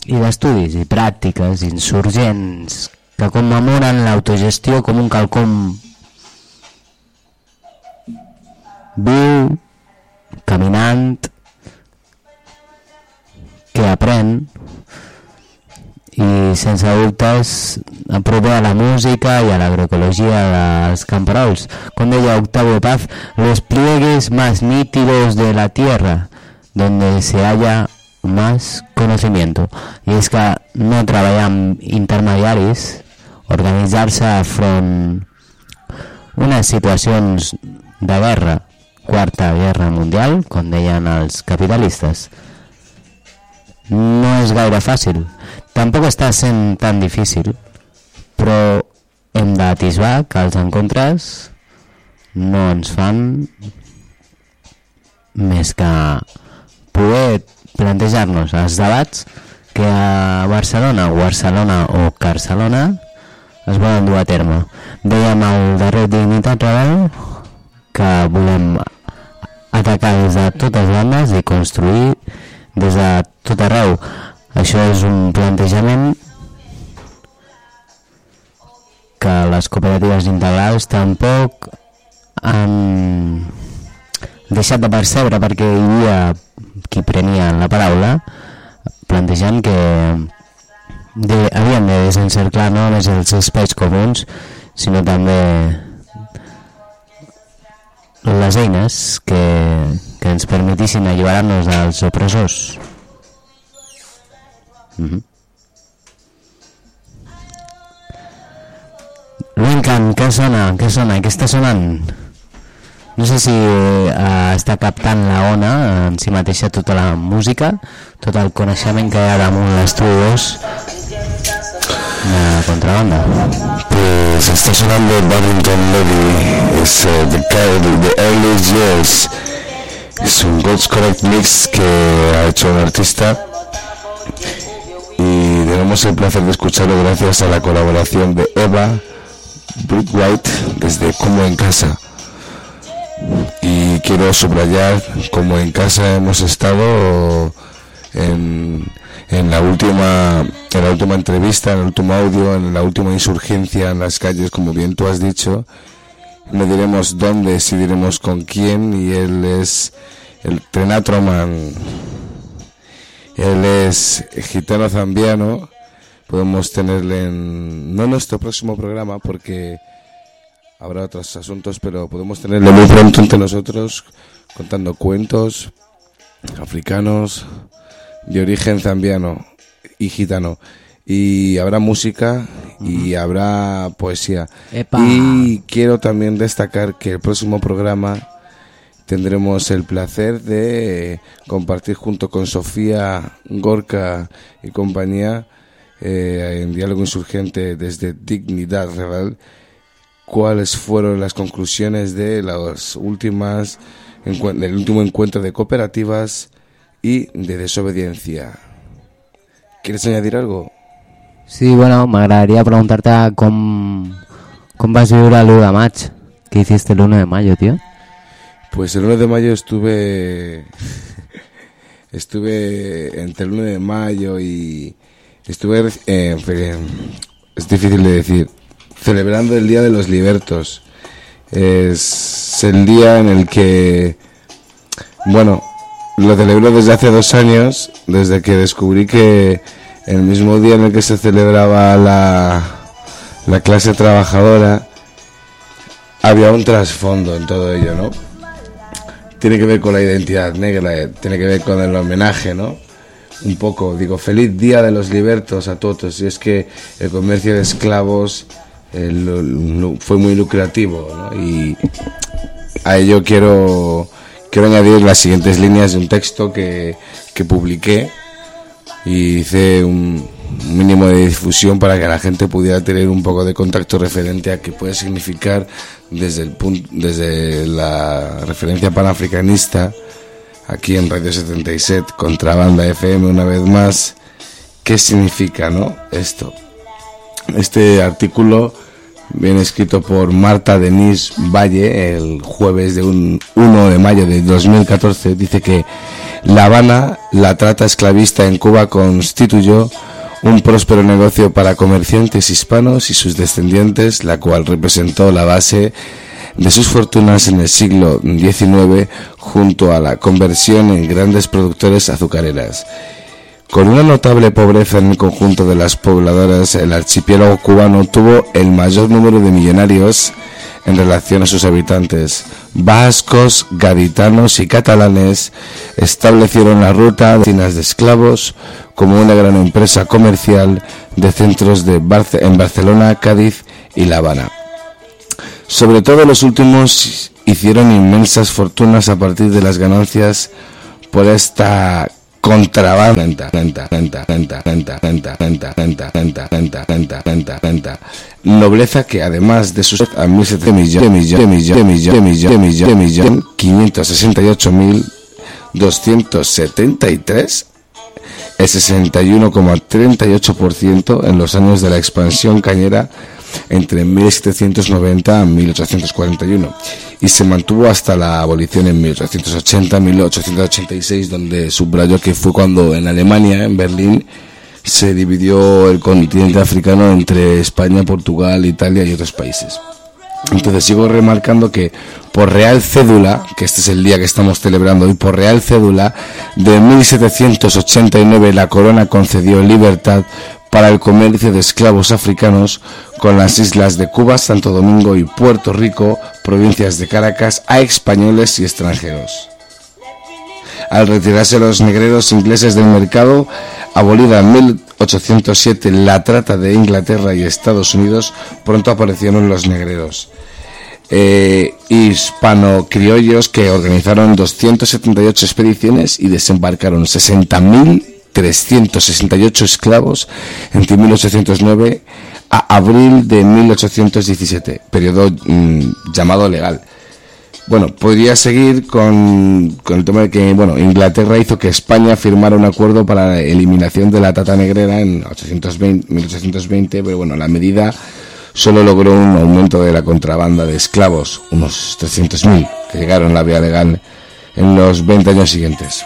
i d'estudis i pràctiques insurgents que commemoren l'autogestió com un calcom viu caminant que aprèn i sense dubtes aprova a la música i a l'agroecologia dels camperols. Com deia Octavio Paz, los pliegues más nítidos de la tierra, donde se halla más conocimiento. I és que no treballar amb intermediaris, organitzar-se front unes situacions de guerra Quarta Guerra Mundial, com deien els capitalistes. No és gaire fàcil, tampoc està sent tan difícil, però hem d'atisbar que els encontres no ens fan més que poder plantejar-nos els debats que a Barcelona Barcelona o Barcelona es volen dur a terme. Dèiem al darrer Dignitat Rebel que volem atacar des de totes bandes i construir des de tot arreu. Això és un plantejament que les cooperatives integrals tampoc han deixat de percebre perquè hi havia qui prenia la paraula plantejant que de, havien de desencerclar no només els espais comuns sinó també les eines que, que ens permetissin alliberar-nos dels opressors. Mm -hmm. Lincoln, què sona? Què sona? Què està sonant? No sé si eh, està captant la ona en si mateixa tota la música, tot el coneixement que hi ha damunt l'estudi de contrabanda. Pues está sonando Barrington Levy, es uh, the, the Early Years. Es un God's Correct Mix que ha hecho un artista y tenemos el placer de escucharlo gracias a la colaboración de Eva Brick White desde Como en Casa. Y quiero subrayar como en casa hemos estado en en la última en la última entrevista, en el último audio, en la última insurgencia en las calles, como bien tú has dicho, no diremos dónde, si diremos con quién, y él es el Trenatroman, él es gitano zambiano, podemos tenerle en, no nuestro próximo programa, porque habrá otros asuntos, pero podemos tenerle muy pronto entre nosotros, contando cuentos africanos, de origen zambiano y gitano. Y habrá música y habrá poesía. Epa. Y quiero también destacar que el próximo programa tendremos el placer de compartir junto con Sofía Gorka y compañía eh, en Diálogo Insurgente desde Dignidad Rebel cuáles fueron las conclusiones de las últimas del último encuentro de cooperativas y de desobediencia. ¿Quieres añadir algo? Sí, bueno, m'agradaria preguntar-te com, com vas viure l'1 de maig. ¿Qué hiciste el 1 de mayo, tío? Pues el 1 de mayo estuve estuve entre el 1 de mayo y estuve eh, fe- es difícil de decir celebrando el día de los libertos es el día en el que bueno lo celebro desde hace dos años desde que descubrí que el mismo día en el que se celebraba la la clase trabajadora había un trasfondo en todo ello, ¿no? Tiene que ver con la identidad negra, eh, tiene que ver con el homenaje, ¿no? Un poco, digo, feliz día de los libertos a todos. Y es que el comercio de esclavos eh, fue muy lucrativo, ¿no? Y a ello quiero, quiero añadir las siguientes líneas de un texto que, que publiqué y hice un mínimo de difusión para que la gente pudiera tener un poco de contacto referente a qué puede significar desde el punto, desde la referencia panafricanista aquí en Radio 77 Contrabanda FM una vez más. Qué significa no esto. Este artículo viene escrito por Marta Denise Valle el jueves de un 1 de mayo de 2014. Dice que La Habana, la trata esclavista en Cuba constituyó un próspero negocio para comerciantes hispanos y sus descendientes, la cual representó la base de sus fortunas en el siglo XIX junto a la conversión en grandes productores azucareras. Con una notable pobreza en el conjunto de las pobladoras, el archipiélago cubano tuvo el mayor número de millonarios en relación a sus habitantes. Vascos, gaditanos y catalanes establecieron la ruta de de esclavos como una gran empresa comercial de centros de en Barcelona, Cádiz y La Habana. Sobre todo los últimos hicieron inmensas fortunas a partir de las ganancias por esta contrabando. Nobleza que además de sus a millón quinientos sesenta y ocho mil doscientos setenta y tres el 61,38% en los años de la expansión cañera entre 1790 a 1841 y se mantuvo hasta la abolición en 1880-1886 donde subrayó que fue cuando en Alemania, en Berlín, se dividió el continente africano entre España, Portugal, Italia y otros países. Entonces sigo remarcando que por Real Cédula, que este es el día que estamos celebrando hoy, por Real Cédula de 1789 la corona concedió libertad para el comercio de esclavos africanos con las islas de Cuba, Santo Domingo y Puerto Rico, provincias de Caracas, a españoles y extranjeros. Al retirarse los negreros ingleses del mercado, abolida en 1807 la trata de Inglaterra y Estados Unidos, pronto aparecieron los negreros. Eh, hispano-criollos que organizaron 278 expediciones y desembarcaron 60.368 esclavos entre 1809 a abril de 1817, periodo mm, llamado legal. Bueno, podría seguir con, con el tema de que bueno, Inglaterra hizo que España firmara un acuerdo para la eliminación de la tata negrera en 820, 1820, pero bueno, la medida solo logró un aumento de la contrabanda de esclavos, unos 300.000 que llegaron a la vía legal en los 20 años siguientes.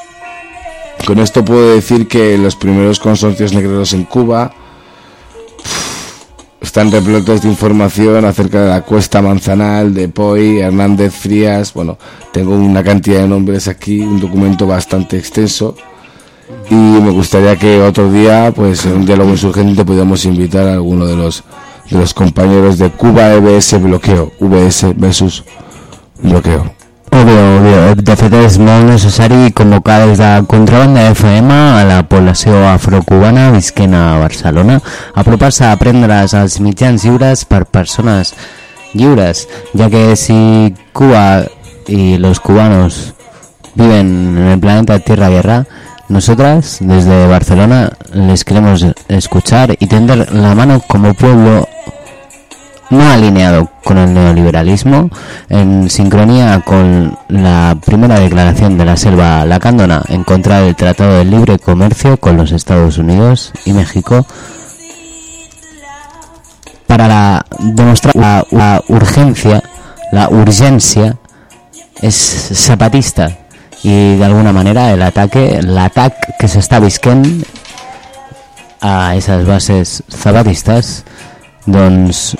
Con esto puedo decir que los primeros consorcios negreros en Cuba están repletos de información acerca de la Cuesta Manzanal, de Poi, Hernández Frías. Bueno, tengo una cantidad de nombres aquí, un documento bastante extenso. Y me gustaría que otro día, pues en un diálogo insurgente, pudiéramos invitar a alguno de los, de los compañeros de Cuba EBS Bloqueo, VS versus Bloqueo. De fet, és molt necessari convocar des de Contrabanda FM a la població afrocubana visquent a Barcelona, apropar-se a prendre's els mitjans lliures per persones lliures, ja que si Cuba y los cubanos viven en el planeta Tierra Guerra, nosotras desde Barcelona les queremos escuchar y tender la mano como pueblo no alineado con el neoliberalismo, en sincronía con la primera declaración de la selva lacandona en contra del Tratado de Libre Comercio con los Estados Unidos y México, para demostrar la, la urgencia, la urgencia es zapatista y de alguna manera el ataque, l'atac que s'està visquent a esas bases zapatistes doncs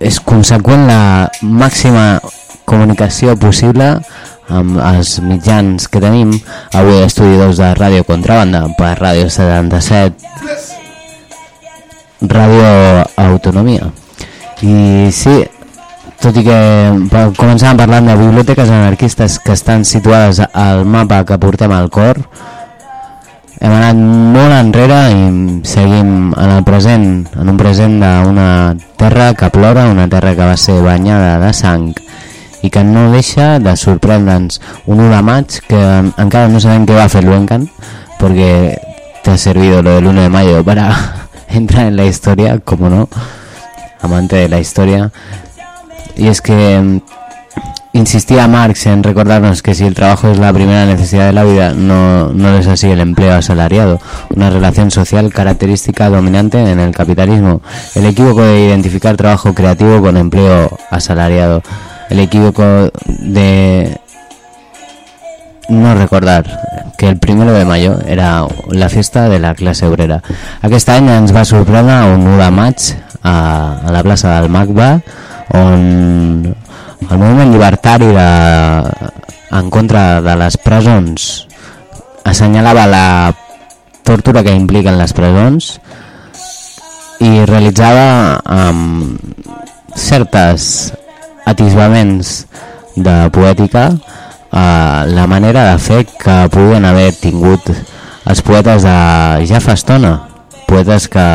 és conseqüent la màxima comunicació possible amb els mitjans que tenim. Avui Estudi 2 de Ràdio Contrabanda per Ràdio 77 Ràdio Autonomia. I sí, tot i que començàvem parlant de biblioteques anarquistes que estan situades al mapa que portem al cor hem anat molt enrere i seguim en el present, en un present d'una terra que plora, una terra que va ser banyada de sang i que no deixa de sorprendre'ns un 1 de maig que encara no sabem què va fer l'Uencan perquè te ha servido lo del 1 de mayo para entrar en la historia, como no, amante de la historia. Y es que insistía Marx en recordarnos que si el trabajo es la primera necesidad de la vida, no, no es así el empleo asalariado, una relación social característica dominante en el capitalismo. El equívoco de identificar trabajo creativo con empleo asalariado. El equívoco de no recordar que el primero de mayo era la festa de la classe obrera. Aquest any ens va sorprendre un 1 de maig a, a la plaça del MACBA on el moviment llibertari de, en contra de les presons assenyalava la tortura que impliquen les presons i realitzava amb certes atisbaments de poètica eh, la manera de fer que podien haver tingut els poetes de ja fa estona poetes que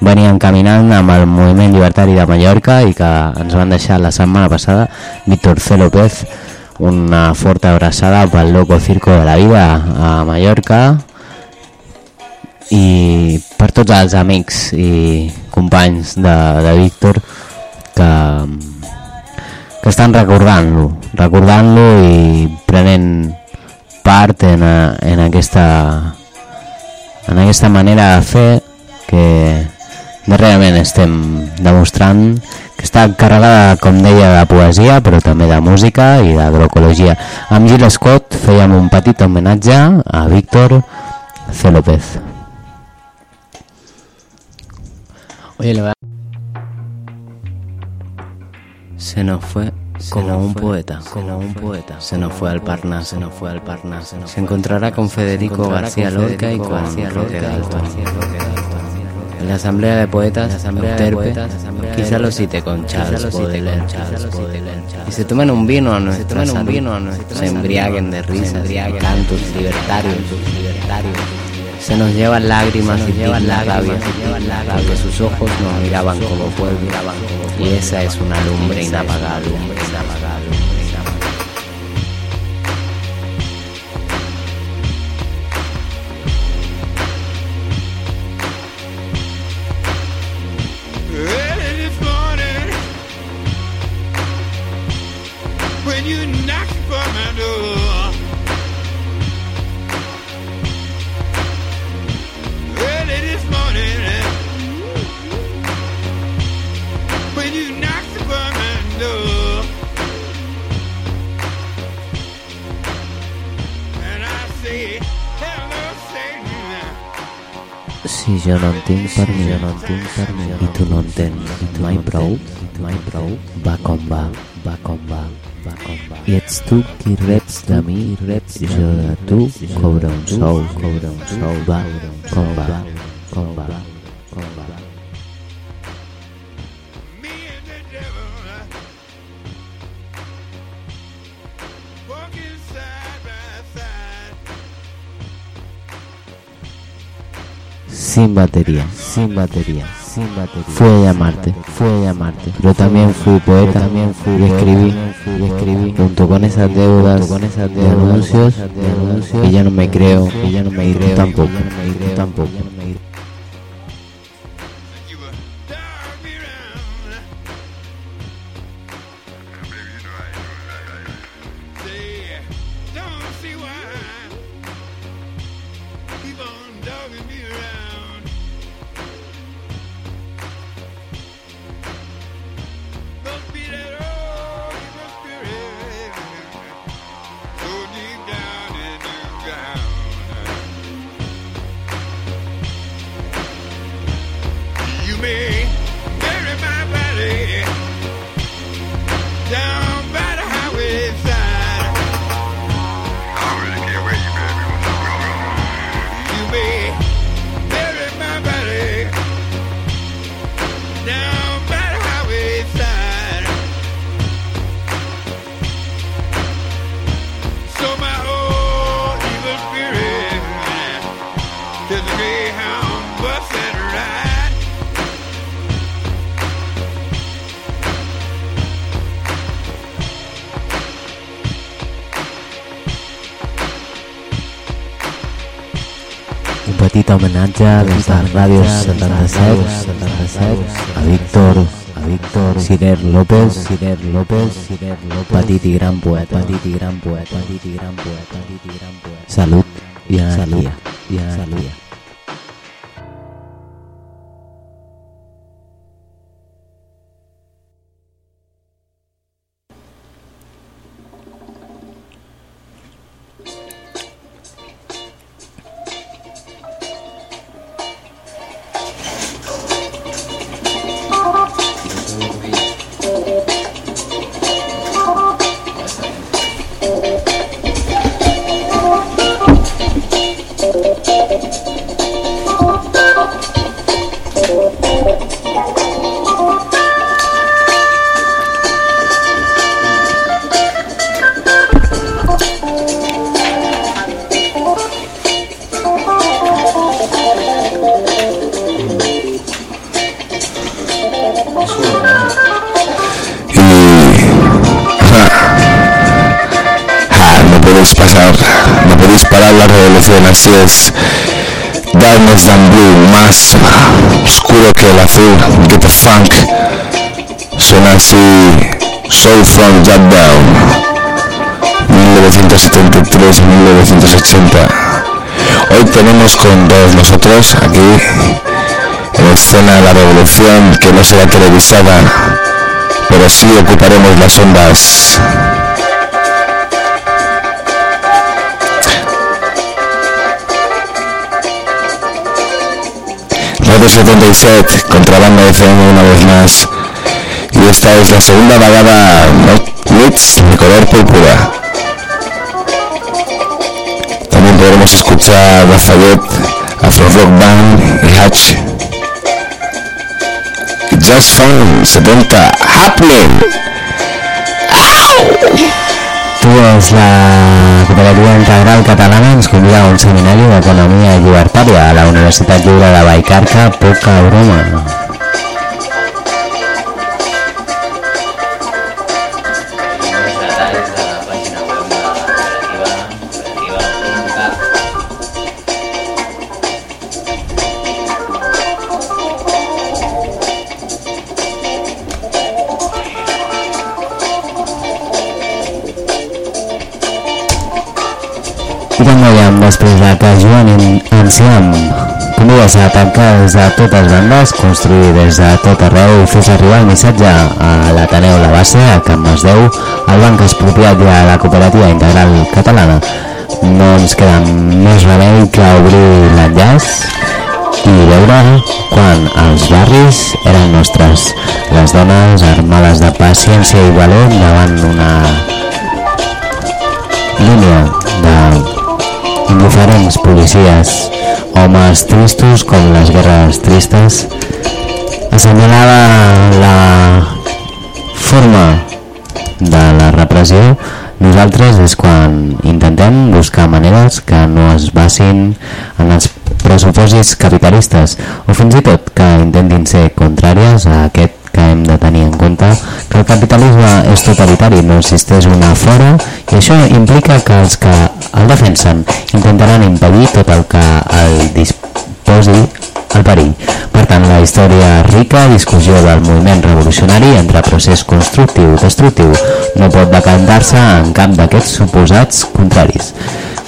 venien caminant amb el moviment llibertari de Mallorca i que ens van deixar la setmana passada Víctor C. López una forta abraçada pel loco circo de la vida a Mallorca i per tots els amics i companys de, de Víctor que, que estan recordant-lo recordant-lo i prenent part en, en aquesta en aquesta manera de fer que darrerament estem demostrant que està carregada, com deia, de poesia, però també de música i d'agroecologia. Amb Gil Scott fèiem un petit homenatge a Víctor C. López. Oye, le va... Se nos fue como un poeta, como un poeta. Se nos fue al Parnas, se nos fue al Parnas. Se encontrará con Federico García Lorca y con Roque Dalton. En la asamblea de poetas, Euterpe, quizá lo cite con Charles Baudelaire, y se tomen un vino a nuestra salud, se embriaguen de risas, cantos libertarios, se nos llevan lágrimas y llevan la rabia, porque sus ojos nos miraban como pueblo, y esa es una lumbre inapagable. You knocked upon my door. Early this morning, when you knocked upon my door. I. Si jo no en tinc per mi, no en tinc per mi, i tu no en tens mai prou, mai prou, va com va, va com va, Jetzt tu que reps de mi, reps jo de tu, coure un sou, coure un sou, va, com va, com va, com va. Sin batería, sin batería. Fui a llamarte, fui a llamarte. Yo también fui poeta, también fui y escribí, y escribí junto con esas deudas, con esas de anuncios, de anuncios, y ya no me creo, y ya no me creo tampoco, tampoco. Menaja, homenaje a los radios Santander Saúl, a Victor a Víctor, Sider López, Sider López, Sider López, Patiti Gran Poeta, Patiti Gran Poeta, Patiti Gran Poeta, Patiti Gran Poeta. Iya, iya. Salud Ya analía, Ya analía. Darkness than Blue más oscuro que el azul Get the Funk suena así Soul from Jack Down 1973 1980 hoy tenemos con todos nosotros aquí en escena la revolución que no será televisada pero sí ocuparemos las ondas. Radio 77, Contrabanda FM una vez más. Y esta es la segunda vagada Blitz de color púrpura. También podremos escuchar Lafayette, Afro Rock Band y Hatch. Just Fun 70 Happening. És la Cooperativa Integral Catalana ens convida a un seminari d'Economia Llibertària a la Universitat Lliure de Baicarca, poca broma. Després de que Joan En- Enciam convides a tancar des de totes bandes, construir des de tot arreu fes arribar el missatge a l'Ateneu La Base, a Can Masdeu, al banc expropiat i a la Cooperativa Integral Catalana. No ens queda més remei que obrir l'enllaç i veure quan els barris eren nostres. Les dones armades de paciència i valor davant una línia de indiferents policies, homes tristos com les guerres tristes, assenyalava la forma de la repressió. Nosaltres és quan intentem buscar maneres que no es basin en els pressuposis capitalistes o fins i tot que intentin ser contràries a aquest que hem de tenir en compte que el capitalisme és totalitari, no existeix una fora i això implica que els que el defensen intentaran impedir tot el que el disposi al perill. Per tant, la història rica discussió del moviment revolucionari entre procés constructiu i destructiu no pot decantar-se en cap d'aquests suposats contraris.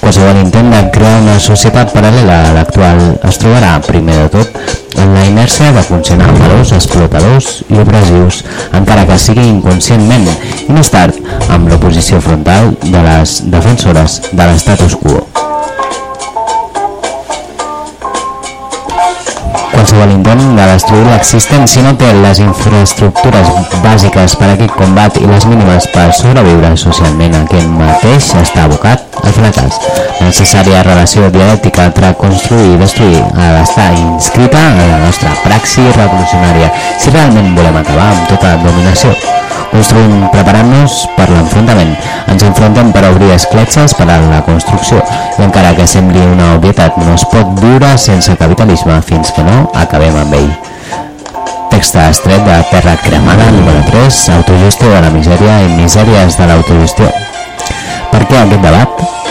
Qualsevol intent de crear una societat paral·lela a l'actual es trobarà, primer de tot, en la inèrcia de funcionar valors explotadors i opressius, encara que sigui inconscientment, i més tard amb l'oposició frontal de les defensores de l'estatus quo. Qualsevol intent de destruir l'existent si no té les infraestructures bàsiques per a aquest combat i les mínimes per sobreviure socialment aquest mateix està abocat al fracàs. La necessària relació dialèctica entre construir i destruir ha d'estar inscrita en la nostra praxi revolucionària si realment volem acabar amb tota dominació. Construïm preparant-nos per l'enfrontament. Ens enfrontem per obrir escletxes per a la construcció i encara que sembli una obvietat no es pot viure sense capitalisme fins que no acabem amb ell. Text estret de Terra Cremada, número 3, autogestió de la misèria i misèries de l'autogestió. Per què aquest debat?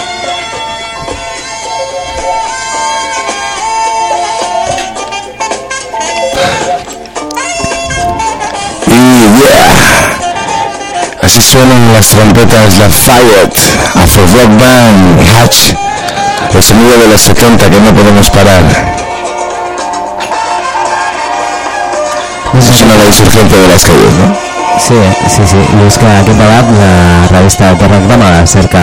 Así suenan las trompetas de Fayette, Afro Rock Band, Hatch, el sonido de los 70 que no podemos parar. Eso suena la insurgente de las calles, ¿no? Sí, sí, sí. És que aquest debat, la revista Terra Cremada cerca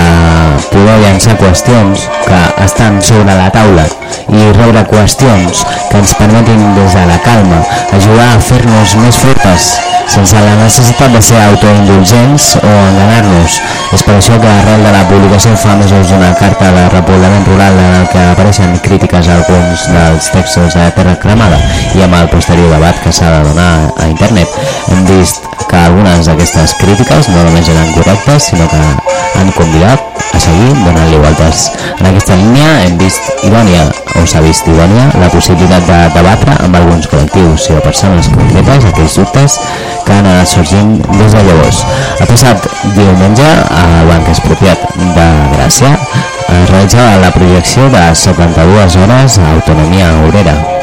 poder llançar qüestions que estan sobre la taula i rebre qüestions que ens permetin des de la calma ajudar a fer-nos més fortes sense la necessitat de ser autoindulgents o enganar-nos. És per això que arrel de la publicació fa mesos d'una carta de repoblament rural en el que apareixen crítiques a alguns dels textos de Terra Cremada i amb el posterior debat que s'ha de donar a internet hem vist que algunes d'aquestes crítiques no només eren correctes sinó que han convidat a seguir donant-li voltes. En aquesta línia hem vist idònia, o s'ha vist idònia, la possibilitat de debatre amb alguns col·lectius i persones concretes aquells dubtes que han anat sorgint des de llavors. El passat diumenge, al Banc Expropiat de Gràcia, es realitzava la projecció de 72 hores a Autonomia Obrera.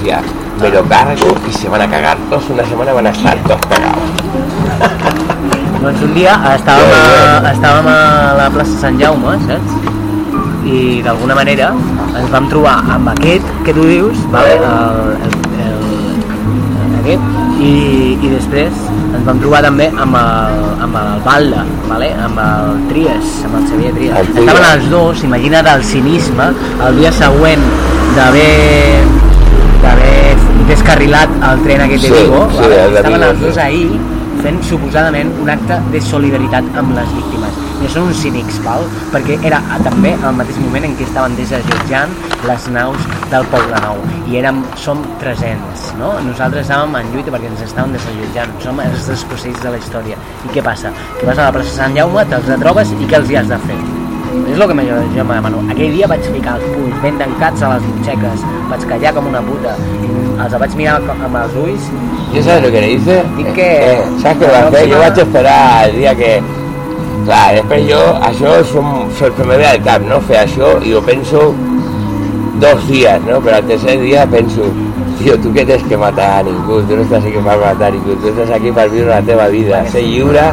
Decía, me lo cargo y se van a cagar todos, una semana van a estar todos cagados. Doncs un dia estàvem a, estàvem a la plaça Sant Jaume, saps? I d'alguna manera ens vam trobar amb aquest que tu dius, vale? el, el, el, aquest, i, i després ens vam trobar també amb el, amb el Balda, vale? amb el Tries, amb el Xavier Tries. El Tries. Estaven els dos, imagina't el cinisme, el dia següent d'haver descarrilat el tren aquest de Sí, Vigo, sí, de estaven els dos sí. ahir fent suposadament un acte de solidaritat amb les víctimes. I són uns cínics, val? Perquè era també al mateix moment en què estaven desallotjant les naus del Poble Nou. I érem, som 300, no? Nosaltres estàvem en lluita perquè ens estaven desallotjant. Som els desposseïts de la història. I què passa? Que vas a la plaça Sant Jaume, te'ls retrobes i què els hi has de fer? És el que jo, jo me demano. Aquell dia vaig ficar els punys ben tancats a les butxeques, vaig callar com una puta, els vaig mirar amb els ulls ¿Yo sabes lo que le dice? Dic que- Eh, ¿Sabes qué va a hacer? Yo vaig a esperar el dia que... Clar, després jo, això som, el que me ve al cap, no? Fer això, i ho penso dos dies, no? Però al tercer dia penso, tio, tu que tens que matar a ningú, tu no estàs aquí per matar a ningú, tu estàs aquí per viure la teva vida, ser lliure,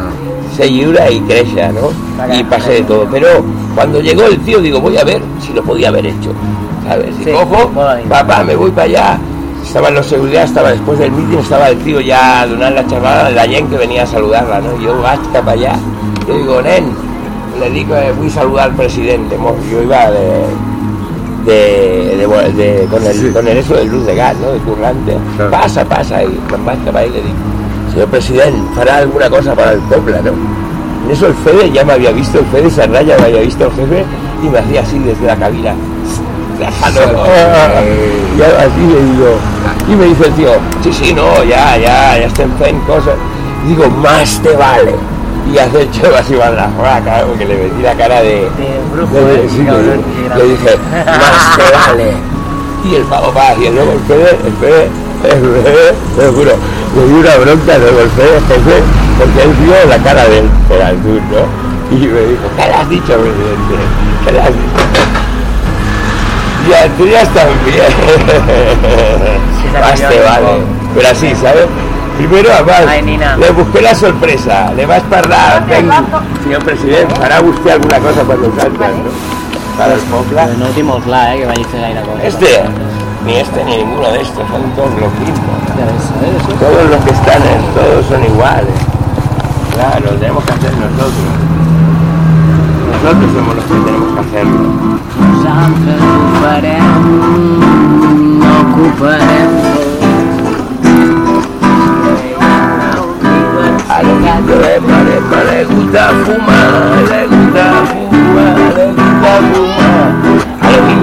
ser lliure y créixer, ¿no? Y pasé de todo. Pero cuando llegó el tío, digo, voy a ver si lo podía haber hecho, ¿sabes? Y Sí, cojo, papá, me voy para allá, estaban los seguridad, estaba después del meeting, estaba el tío ya donant la xerrada, la gent que venia a saludarla, no? Jo vaig cap allà, jo digo, nen, le dic que vull saludar al presidente, jo iba de, de, de, de- con, el, con el eso del luz de gas, ¿no? De currante. Pasa, pasa, y vaig cap ahí le dic, señor presidente, fará alguna cosa para el pueblo, ¿no? En eso el Fede ya me había visto, el Fede Serra ya me había visto el jefe y me hacía así desde la cabina. Déjalo. Y así le digo. Y me dice el tío, sí, sí, no, ya, ya, ya estén fent cosas. Y digo, más te vale. Y hace el chaval así va la cara, porque le metí la cara de... de brujo, de- eh? sí, Cabrón, le, le dije, más te vale. Y el pavo va, y luego el Fede, el Fede, el Fede, te juro, le di una bronca luego el Fede, jefe, porque él vio la cara del Peraltur, ¿no? Y me dijo, ¿qué le has dicho, presidente? ¿Qué le has dicho? Y a Trias también. Se Más cayó te un vale. Pero así, ¿sabes? Primero, además, Ay, le busqué la sorpresa. Le vas a hablar, ven, señor presidente, farà vostè alguna cosa per nosaltres, no? Para el poble. Però no ho tinc molt clar, eh, que vagi a fer gaire cosa. Este, ni este ni ninguno de estos, son todos los mismos. Todos los que están, eh, todos son iguales. Claro, lo tenemos que hacer nosotros. Nosotros somos los que tenemos que hacerlo. Ocuparem A los Parepa les gusta fumar, les gusta fumar, les gusta fumar. A los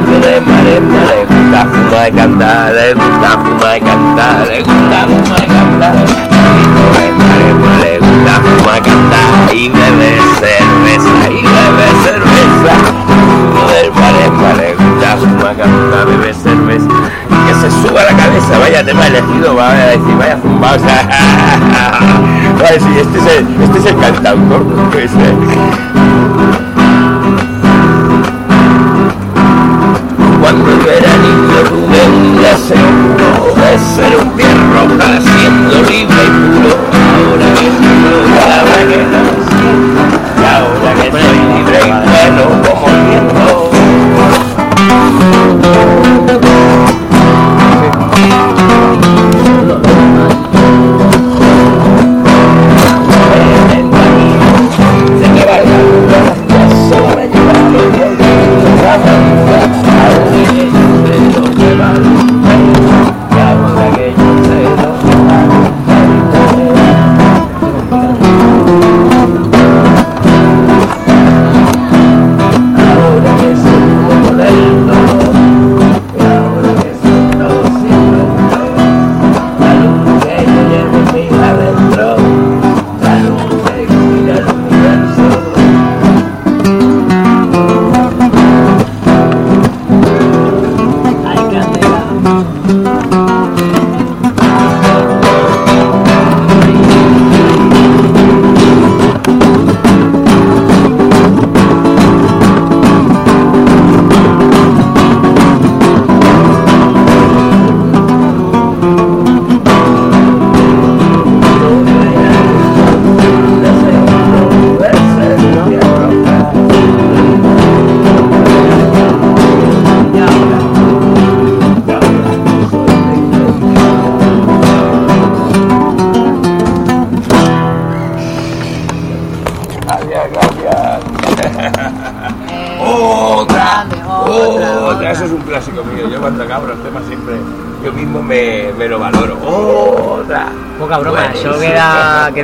Marepa les gusta fumar y cantar, les gusta fumar y cantar, les gusta fumar y cantar. A los Marepa les gusta fumar y cantar y beber cerveza, y gusta fumar, cerveza. Que se suba la cabeza, vaya tema elegido, va a decir, vaya zumbado, o sea, va a decir, este es el, este es el cantautor, pues, eh. Cuando yo era niño tuve un deseo puro de ser un fierro siendo libre y puro. Ahora que soy ahora ahora que soy libre y bueno como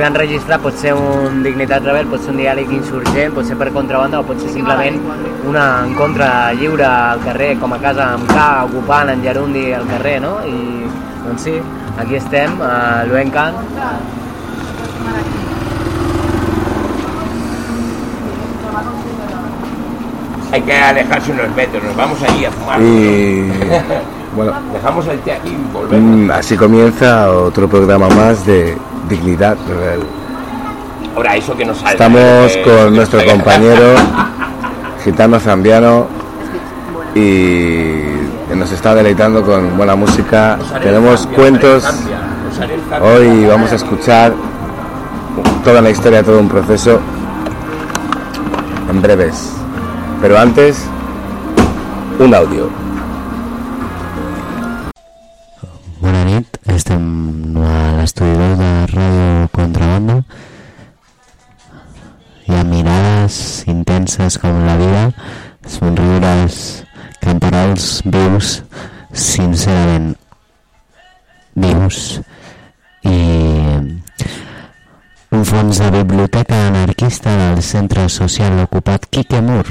queda enregistrat, pot ser un Dignitat Rebel, pot ser un diàleg insurgent, pot ser per contrabanda o pot ser simplement una en contra lliure al carrer, com a casa amb K, ocupant en Gerundi al carrer, no? I doncs sí, aquí estem, a l'Uencan, Hay que alejarse unos metros, nos vamos allí a fumar. Y bueno, Dejamos el té aquí y volvemos. mm, así comienza otro programa más de Dignidad Real. Ahora, eso que nos. Estamos con que nuestro salga. compañero Gitano Zambiano y nos está deleitando con buena música. Tenemos Zambia, cuentos. Zambia. Hoy vamos a escuchar toda la historia, todo un proceso en breves. Pero antes, un audio. Social ocupat Quiquemur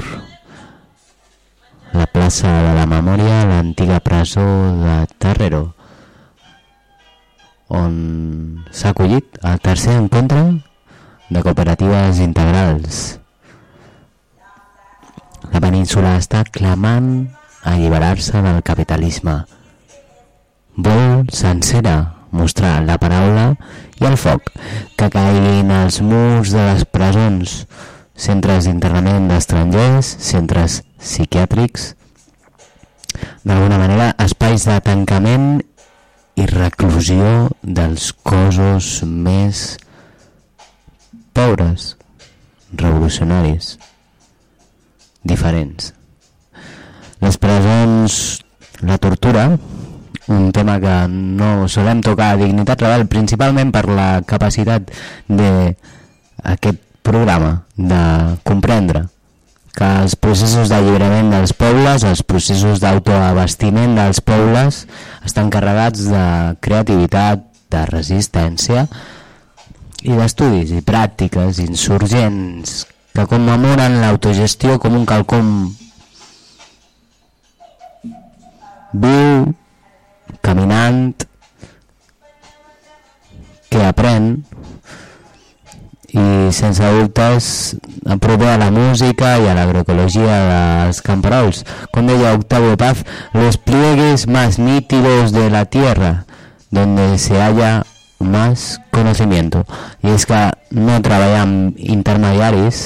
la plaça de la memòria, l'antiga presó de Terrero on s'ha acollit el tercer encontre de cooperatives integrals. La península està clamant alliberar-se del capitalisme. Vol sencera mostrar la paraula i el foc que caiguin als murs de les presons, centres d'internament d'estrangers, centres psiquiàtrics, d'alguna manera espais de tancament i reclusió dels cossos més pobres, revolucionaris, diferents. Les presons, la tortura, un tema que no solem tocar a Dignitat Rebel, principalment per la capacitat d'aquest programa de comprendre que els processos d'alliberament dels pobles, els processos d'autoabastiment dels pobles estan carregats de creativitat, de resistència i d'estudis i pràctiques insurgents que commemoren l'autogestió com un calcom viu, caminant, que aprèn i sense dubtes aprova a la música i a l'agroecologia dels camperols. Com deia Octavio Paz, los pliegues más nítidos de la tierra, donde se halla más conocimiento. I és que no treballar amb intermediaris,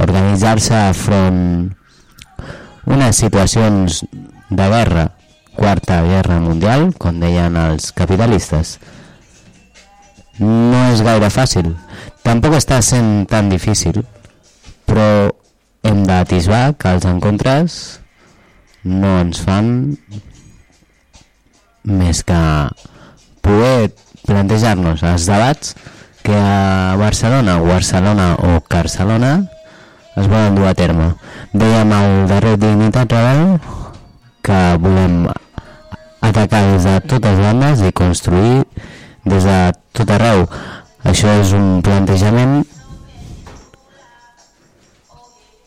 organitzar-se front unes situacions de guerra, quarta guerra mundial, com deien els capitalistes, no és gaire fàcil. Tampoc està sent tan difícil, però hem d'atisbar que els encontres no ens fan més que poder plantejar-nos els debats que a Barcelona o Barcelona o Barcelona es volen dur a terme. Dèiem al darrer Dignitat Rebel que volem atacar des de totes bandes i construir des de tot arreu. Això és un plantejament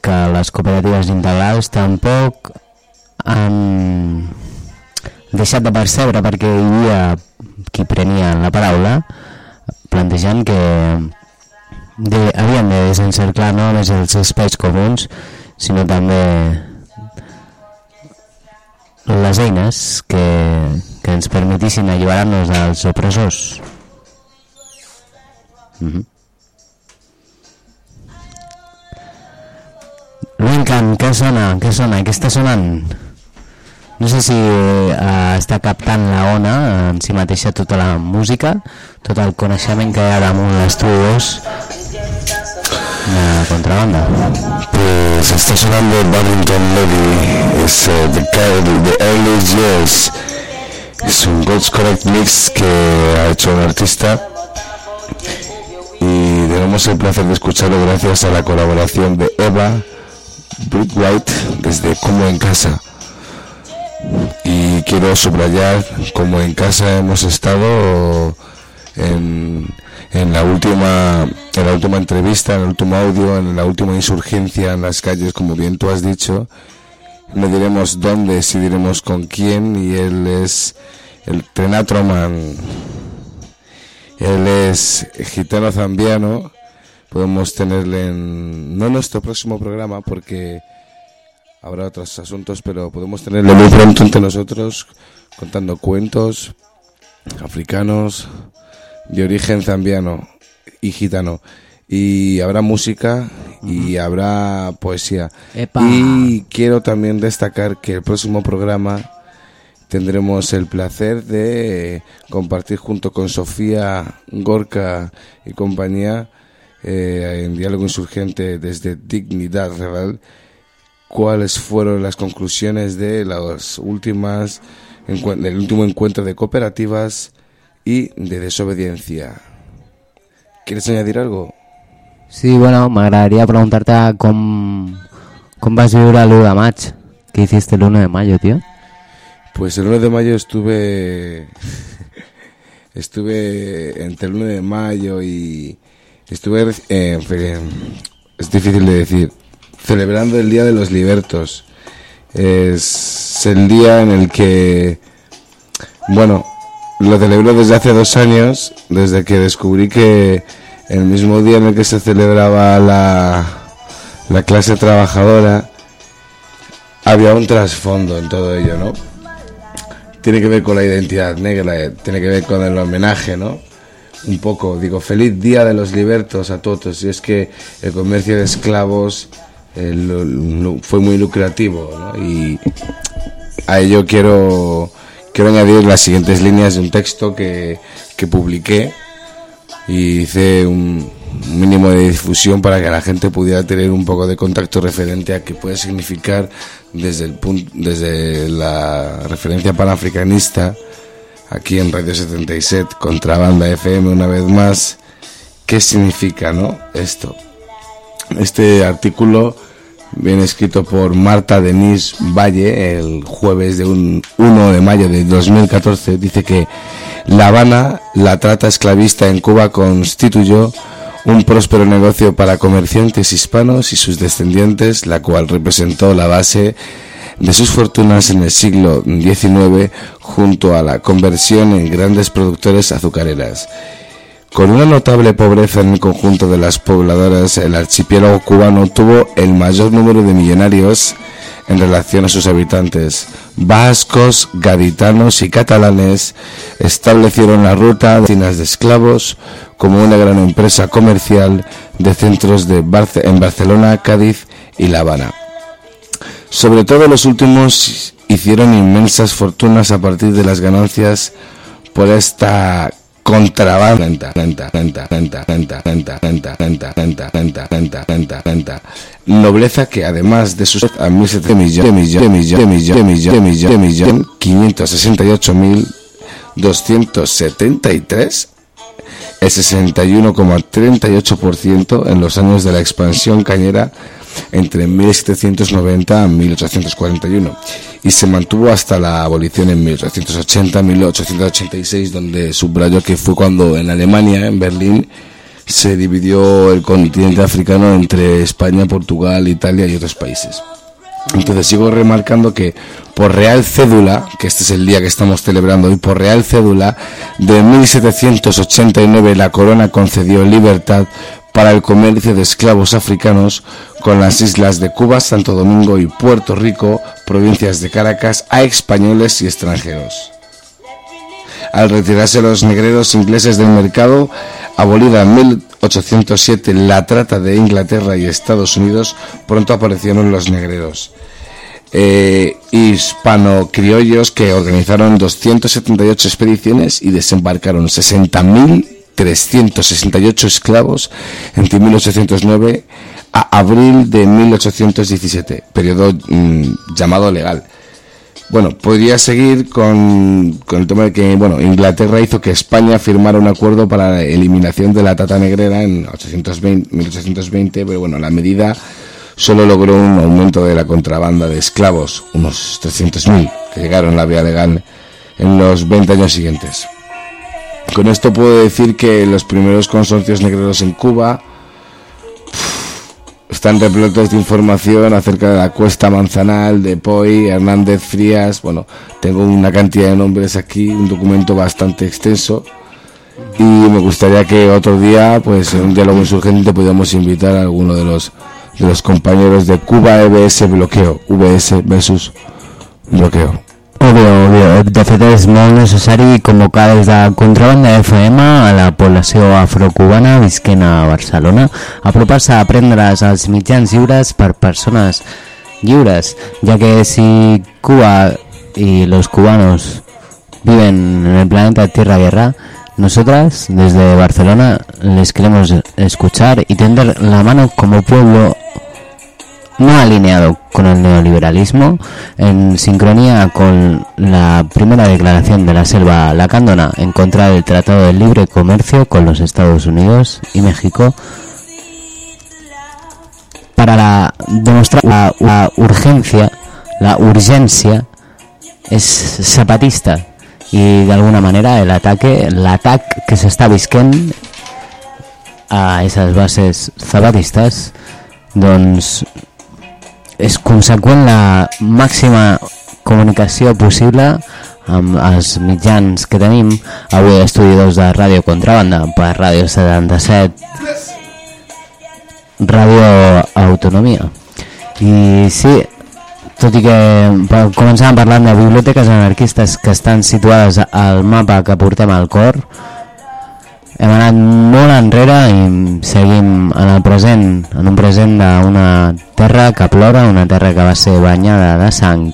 que les cooperatives integrals tampoc han deixat de percebre perquè hi havia qui prenia la paraula plantejant que de, havien de desencerclar no només els espais comuns sinó també les eines que, que ens permetissin alliberar-nos dels opressors. Mm -hmm. Lincoln, què sona? Què sona? Què està sonant? No sé si eh, està captant la ona en si mateixa tota la música, tot el coneixement que hi ha damunt l'estudi 2 de contrabanda. Pues está sonando Barrington Levy, es eh, The Guy de Early Years. Es un God's Correct Mix que ha hecho un artista y tenemos el placer de escucharlo gracias a la colaboración de Eva White desde Como en Casa. Y quiero subrayar como en casa hemos estado en, en la última en la última entrevista, en el último audio, en la última insurgencia en las calles, como bien tú has dicho. No diremos dónde, si diremos con quién, y él es el Trenatroman. Él es gitano zambiano. Podemos tenerle en, no nuestro próximo programa, porque habrá otros asuntos, pero podemos tenerle muy pronto entre nosotros, contando cuentos africanos de origen zambiano y gitano. Y habrá música y habrá poesía. Epa. Y quiero también destacar que el próximo programa tendremos el placer de compartir junto con Sofía Gorka y compañía eh, en Diálogo Insurgente desde Dignidad Rebel cuáles fueron las conclusiones de las últimas del último encuentro de cooperativas y de desobediencia. ¿Quieres añadir algo? Sí, bueno, m'agradaria preguntar-te com, com vas viure l'1 de maig. ¿Qué hiciste el 1 de mayo, tío? Pues el 1 de mayo estuve estuve entre el 1 de mayo y estuve eh, fe- es difícil de decir celebrando el día de los libertos es el día en el que bueno lo celebro desde hace dos años desde que descubrí que el mismo día en el que se celebraba la la clase trabajadora había un trasfondo en todo ello, ¿no? Tiene que ver con la identidad negra, eh, tiene que ver con el homenaje, ¿no? Un poco, digo, feliz día de los libertos a todos. Y es que el comercio de esclavos eh, fue muy lucrativo, ¿no? Y a ello quiero, quiero añadir las siguientes líneas de un texto que, que publiqué y hice un mínimo de difusión para que la gente pudiera tener un poco de contacto referente a qué puede significar desde el punto, desde la referencia panafricanista aquí en Radio 77 Contrabanda FM una vez más. Qué significa no esto. Este artículo viene escrito por Marta Denise Valle el jueves de un 1 de mayo de 2014 dice que La Habana, la trata esclavista en Cuba constituyó un próspero negocio para comerciantes hispanos y sus descendientes, la cual representó la base de sus fortunas en el siglo XIX junto a la conversión en grandes productores azucareras. Con una notable pobreza en el conjunto de las pobladoras, el archipiélago cubano tuvo el mayor número de millonarios en relación a sus habitantes. Vascos, gaditanos y catalanes establecieron la ruta de de esclavos como una gran empresa comercial de centros de en Barcelona, Cádiz y La Habana. Sobre todo los últimos hicieron inmensas fortunas a partir de las ganancias por esta contrabanda. Nobleza que además de sus a 17 millones, millón, millón, millón, millón, millón, millón, 568.273 el 61,38% en los años de la expansión cañera entre 1790 a 1841 y se mantuvo hasta la abolición en 1880-1886 donde subrayó que fue cuando en Alemania, en Berlín, se dividió el continente africano entre España, Portugal, Italia y otros países. Entonces sigo remarcando que por real cédula, que este es el día que estamos celebrando hoy, por real cédula de 1789 la corona concedió libertad para el comercio de esclavos africanos con las islas de Cuba, Santo Domingo y Puerto Rico, provincias de Caracas, a españoles y extranjeros. Al retirarse los negreros ingleses del mercado, abolida en 1807 la trata de Inglaterra y Estados Unidos, pronto aparecieron los negreros. Eh, hispano-criollos que organizaron 278 expediciones y desembarcaron 60.368 esclavos entre 1809 a abril de 1817, periodo mm, llamado legal. Bueno, podría seguir con, el tema de que, bueno, Inglaterra hizo que España firmara un acuerdo para la eliminación de la trata negrera en 820, 1820, pero bueno, la medida solo logró un aumento de la contrabanda de esclavos, unos 300.000 que llegaron a la vía legal en los 20 años siguientes. Con esto puedo decir que los primeros consorcios negreros en Cuba están repletos de información acerca de la Cuesta Manzanal, de Poi, Hernández Frías. Bueno, tengo una cantidad de nombres aquí, un documento bastante extenso. Y me gustaría que otro día, pues en un diálogo insurgente, pudiéramos invitar a alguno de los, de los compañeros de Cuba EBS Bloqueo, VS versus Bloqueo. Obvio, obvio. De fet, és molt necessari convocar des de Contrabanda FM a la població afrocubana visquent a Barcelona, apropar-se a aprendre's els mitjans lliures per persones lliures, ja que si Cuba y los cubanos viven en el planeta Tierra Guerra, nosotras desde Barcelona les queremos escuchar y tender la mano como pueblo no alineado con el neoliberalismo, en sincronía con la primera declaración de la selva lacandona en contra del Tratado de Libre Comercio con los Estados Unidos y México, para demostrar la, urgencia, la urgencia es zapatista y de alguna manera el ataque, l'atac que s'està visquent a esas bases zapatistes doncs és conseqüent la màxima comunicació possible amb els mitjans que tenim. Avui estudi 2 de Ràdio Contrabanda per Ràdio 77 Ràdio Autonomia. I sí tot i que començàvem parlant de biblioteques anarquistes que estan situades al mapa que portem al cor hem anat molt enrere i seguim en el present, en un present d'una terra que plora, una terra que va ser banyada de sang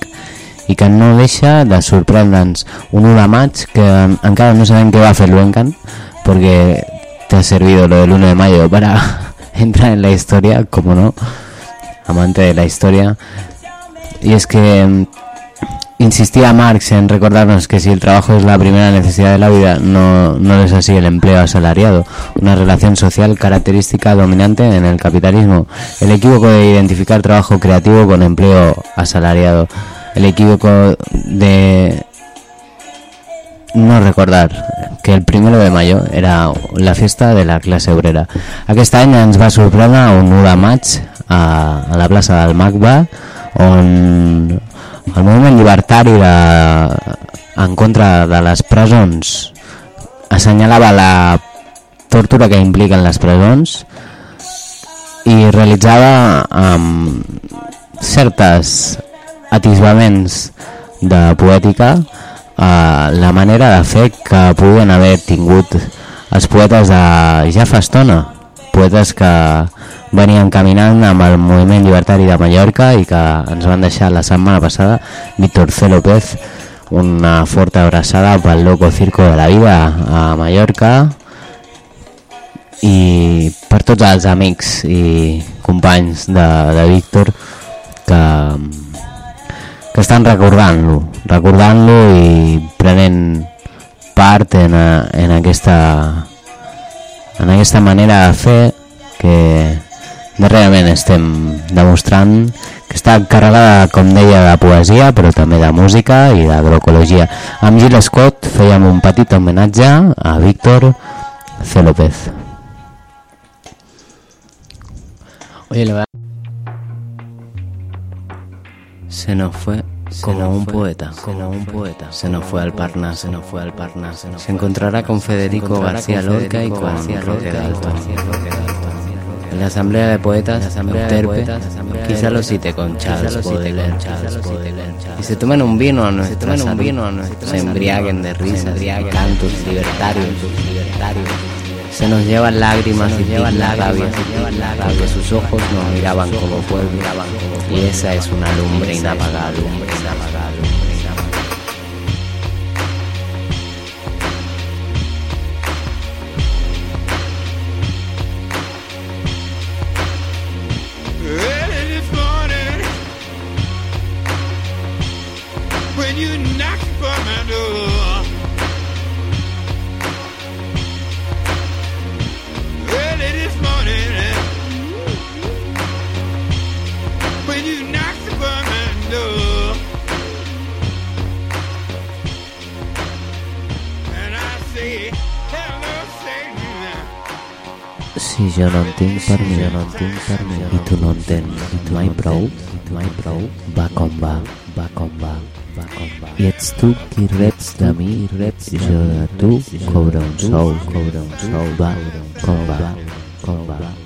i que no deixa de sorprendre'ns un 1 de maig que encara no sabem què va fer Luencan perquè te ha servido lo del 1 de mayo para entrar en la historia, como no, amante de la historia. Y es que insistía Marx en recordarnos que si el trabajo es la primera necesidad de la vida, no, no es así el empleo asalariado, una relación social característica dominante en el capitalismo. El equívoco de identificar trabajo creativo con empleo asalariado. El equívoco de no recordar que el primero de mayo era la fiesta de la classe obrera. Aquest any ens va sorprendre un 1 de maig a, la plaça del MACBA on el moviment llibertari de, en contra de les presons assenyalava la tortura que impliquen les presons i realitzava amb certes atisbaments de poètica eh, la manera de fer que podien haver tingut els poetes de ja fa estona poetes que venien caminant amb el moviment llibertari de Mallorca i que ens van deixar la setmana passada Víctor C. López una forta abraçada pel loco circo de la vida a Mallorca i per tots els amics i companys de, de Víctor que, que estan recordant-lo recordant-lo i prenent part en, en aquesta en aquesta manera de fer que darrerament estem demostrant que està carregada, com deia, de poesia, però també de música i d'agroecologia. Amb Gil Scott fèiem un petit homenatge a Víctor C. López. Oye, la verdad... Se nos fue como un poeta, como un poeta. Se nos fue al Parnas, se nos fue al Parnas. Se encontrará con Federico García Lorca y con Roque Dalton. En la asamblea de poetas, Euterpe, quizá lo cite con Charles Baudelaire. Y se tomen un vino a nuestra se embriaguen de risas, cantos libertarios, se nos llevan lágrimas y llevan la rabia, porque sus ojos nos miraban como pueblo, y esa es una lumbre inapagable. Early nonton parmi nonton nonting itu nonton itu my bro my bro. Bakomba bakomba bakomba. It's two kirets dami kirets jatuh kau down show kau down show. Bakomba komba komba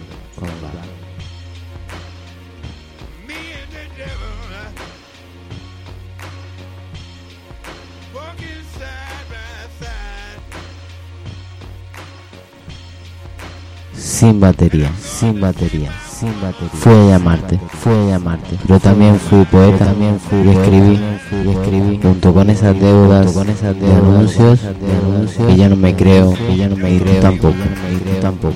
sin batería, sin batería, sin batería. Fui a llamarte, fui a llamarte, pero también fui poeta, también fui y escribí, y escribí junto con esas deudas, con esas de anuncios, de anuncios, que ya no me creo, que ya no me creo tampoco, tampoco.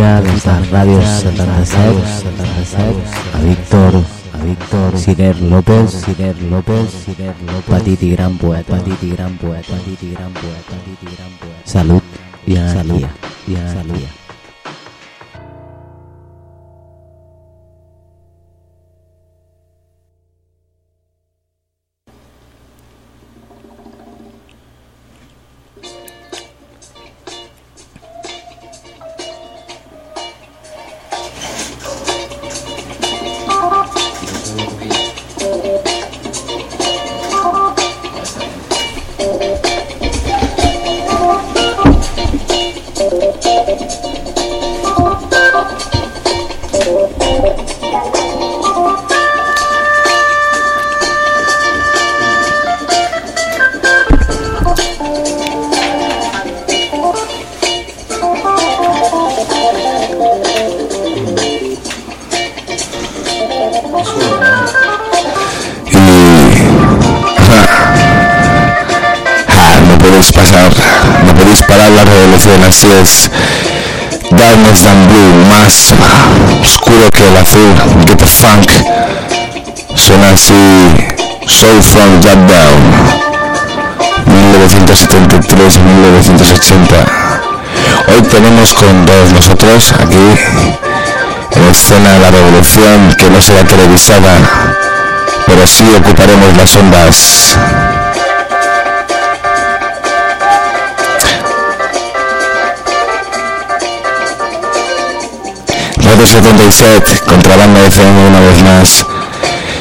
escuchar estas radios 77, a Víctor, a Víctor, Siner López, Siner López, Siner López, Patiti Gran Poeta, Patiti Gran Poeta, Patiti Gran Poeta, Patiti Gran Poeta. Salud y energía, y energía. Oscuro que el azul, get the funk, suena así, Soul from Jack Down, 1973-1980. Hoy tenemos con todos nosotros aquí en escena la revolución que no será televisada, pero sí ocuparemos las ondas. 77, Contrabanda FM una vez más.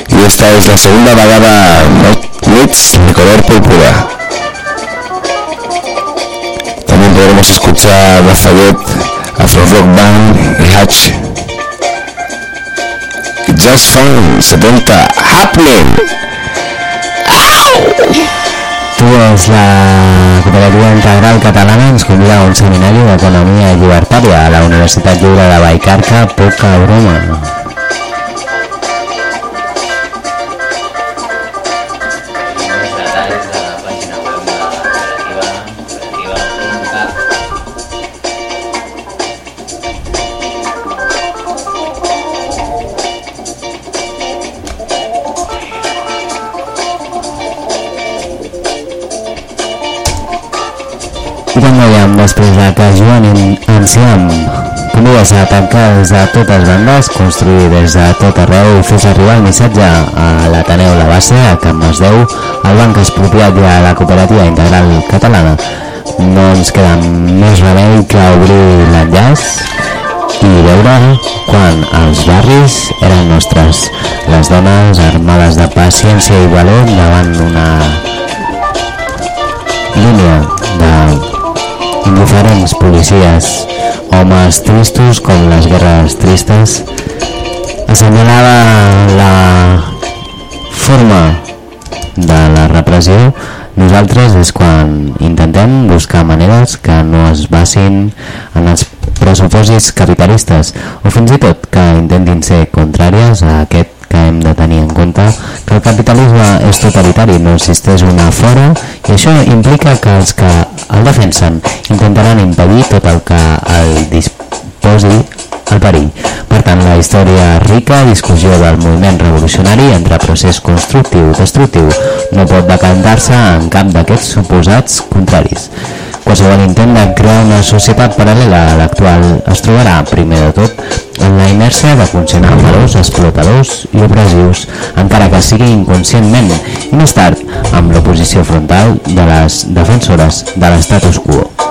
Y esta es la segunda vagada Blitz de color púrpura. También podremos escuchar Lafayette, Afro Rock Band y Hatch. Just Fun 70 Happening. És la Cooperativa Integral Catalana ens convida a un seminari d'Economia Llibertària a la Universitat Lliure de Baicarca, poca broma. De que Joan En- Enciam convides a tancar des de totes bandes, construir des de tot arreu i fes arribar el missatge a l'Ateneu La Base, a Can Masdeu, al Banc Expropiat i a la Cooperativa Integral Catalana. No ens queda més remei que obrir l'enllaç i veure quan els barris eren nostres. Les dones armades de paciència i valor davant una línia de indiferents policies, homes tristos com les guerres tristes, assenyalava la forma de la repressió. Nosaltres és quan intentem buscar maneres que no es basin en els pressupòsits capitalistes o fins i tot que intentin ser contràries a aquest que hem de tenir en compte que el capitalisme és totalitari, no existeix una fora i això implica que els que el defensen intentaran impedir tot el que el disposi al perill. Per tant, la història rica discussió del moviment revolucionari entre procés constructiu i destructiu no pot decantar-se en cap d'aquests suposats contraris. Qualsevol intent de crear una societat paral·lela a l'actual es trobarà, primer de tot, en la inèrcia de funcionar valors explotadors i opressius, encara que sigui inconscientment, i més tard, amb l'oposició frontal de les defensores de l'estatus quo.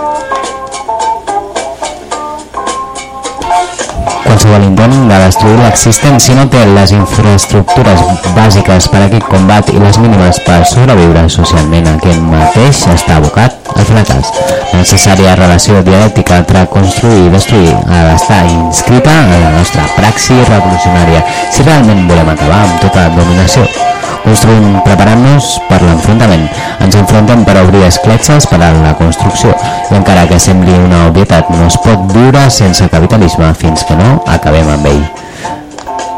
Qualsevol intent de destruir l'existent si no té les infraestructures bàsiques per a aquest combat i les mínimes per sobreviure socialment aquest mateix està abocat al fracàs. La necessària relació dialèctica entre construir i destruir ha d'estar inscrita en la nostra praxi revolucionària si realment volem acabar amb tota dominació. Construïm preparant-nos per l'enfrontament. Ens enfrontem per obrir escletxes per a la construcció i encara que sembli una obvietat no es pot viure sense capitalisme fins que no acabem amb ell.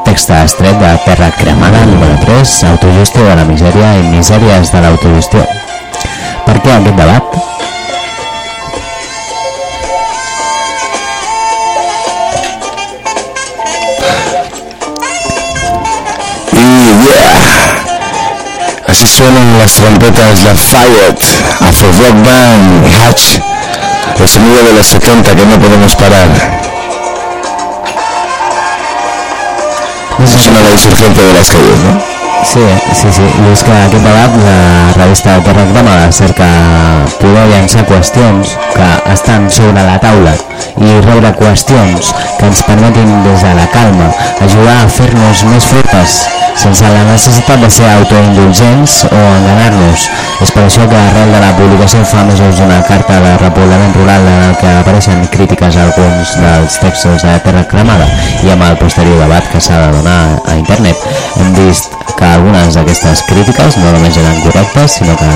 Text estret de Terra Cremada, número 3, autogestió de la misèria i misèries de l'autogestió. Per què aquest debat? Yeah, así suenan las trompetas Lafayette, Afro Rock Band, Hatch, el sonido de los 70 que no podemos parar. Eso suena la insurgente de las calles, ¿no? Sí, sí, sí. I és que aquest debat la revista de Terra Cremada cerca poder llançar qüestions que estan sobre la taula i rebre qüestions que ens permetin des de la calma ajudar a fer-nos més fortes sense la necessitat de ser autoindulgents o enganar-nos. És per això que arrel de la publicació fa mesos d'una carta de repoblament rural en el que apareixen crítiques a alguns dels textos de Terra Cremada i amb el posterior debat que s'ha de donar a internet hem vist que algunes d'aquestes crítiques no només eren correctes sinó que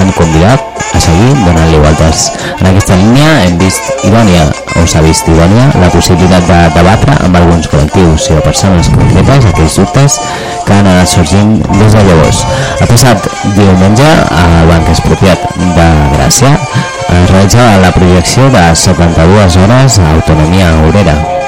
han convidat a seguir donant-li voltes. En aquesta línia hem vist idònia, o s'ha vist idònia, la possibilitat de debatre amb alguns col·lectius o persones concretes aquells dubtes que han anat sorgint des de llavors. El passat diumenge, al Banc Expropiat de Gràcia, es realitzava la projecció de 72 hores a Autonomia Obrera,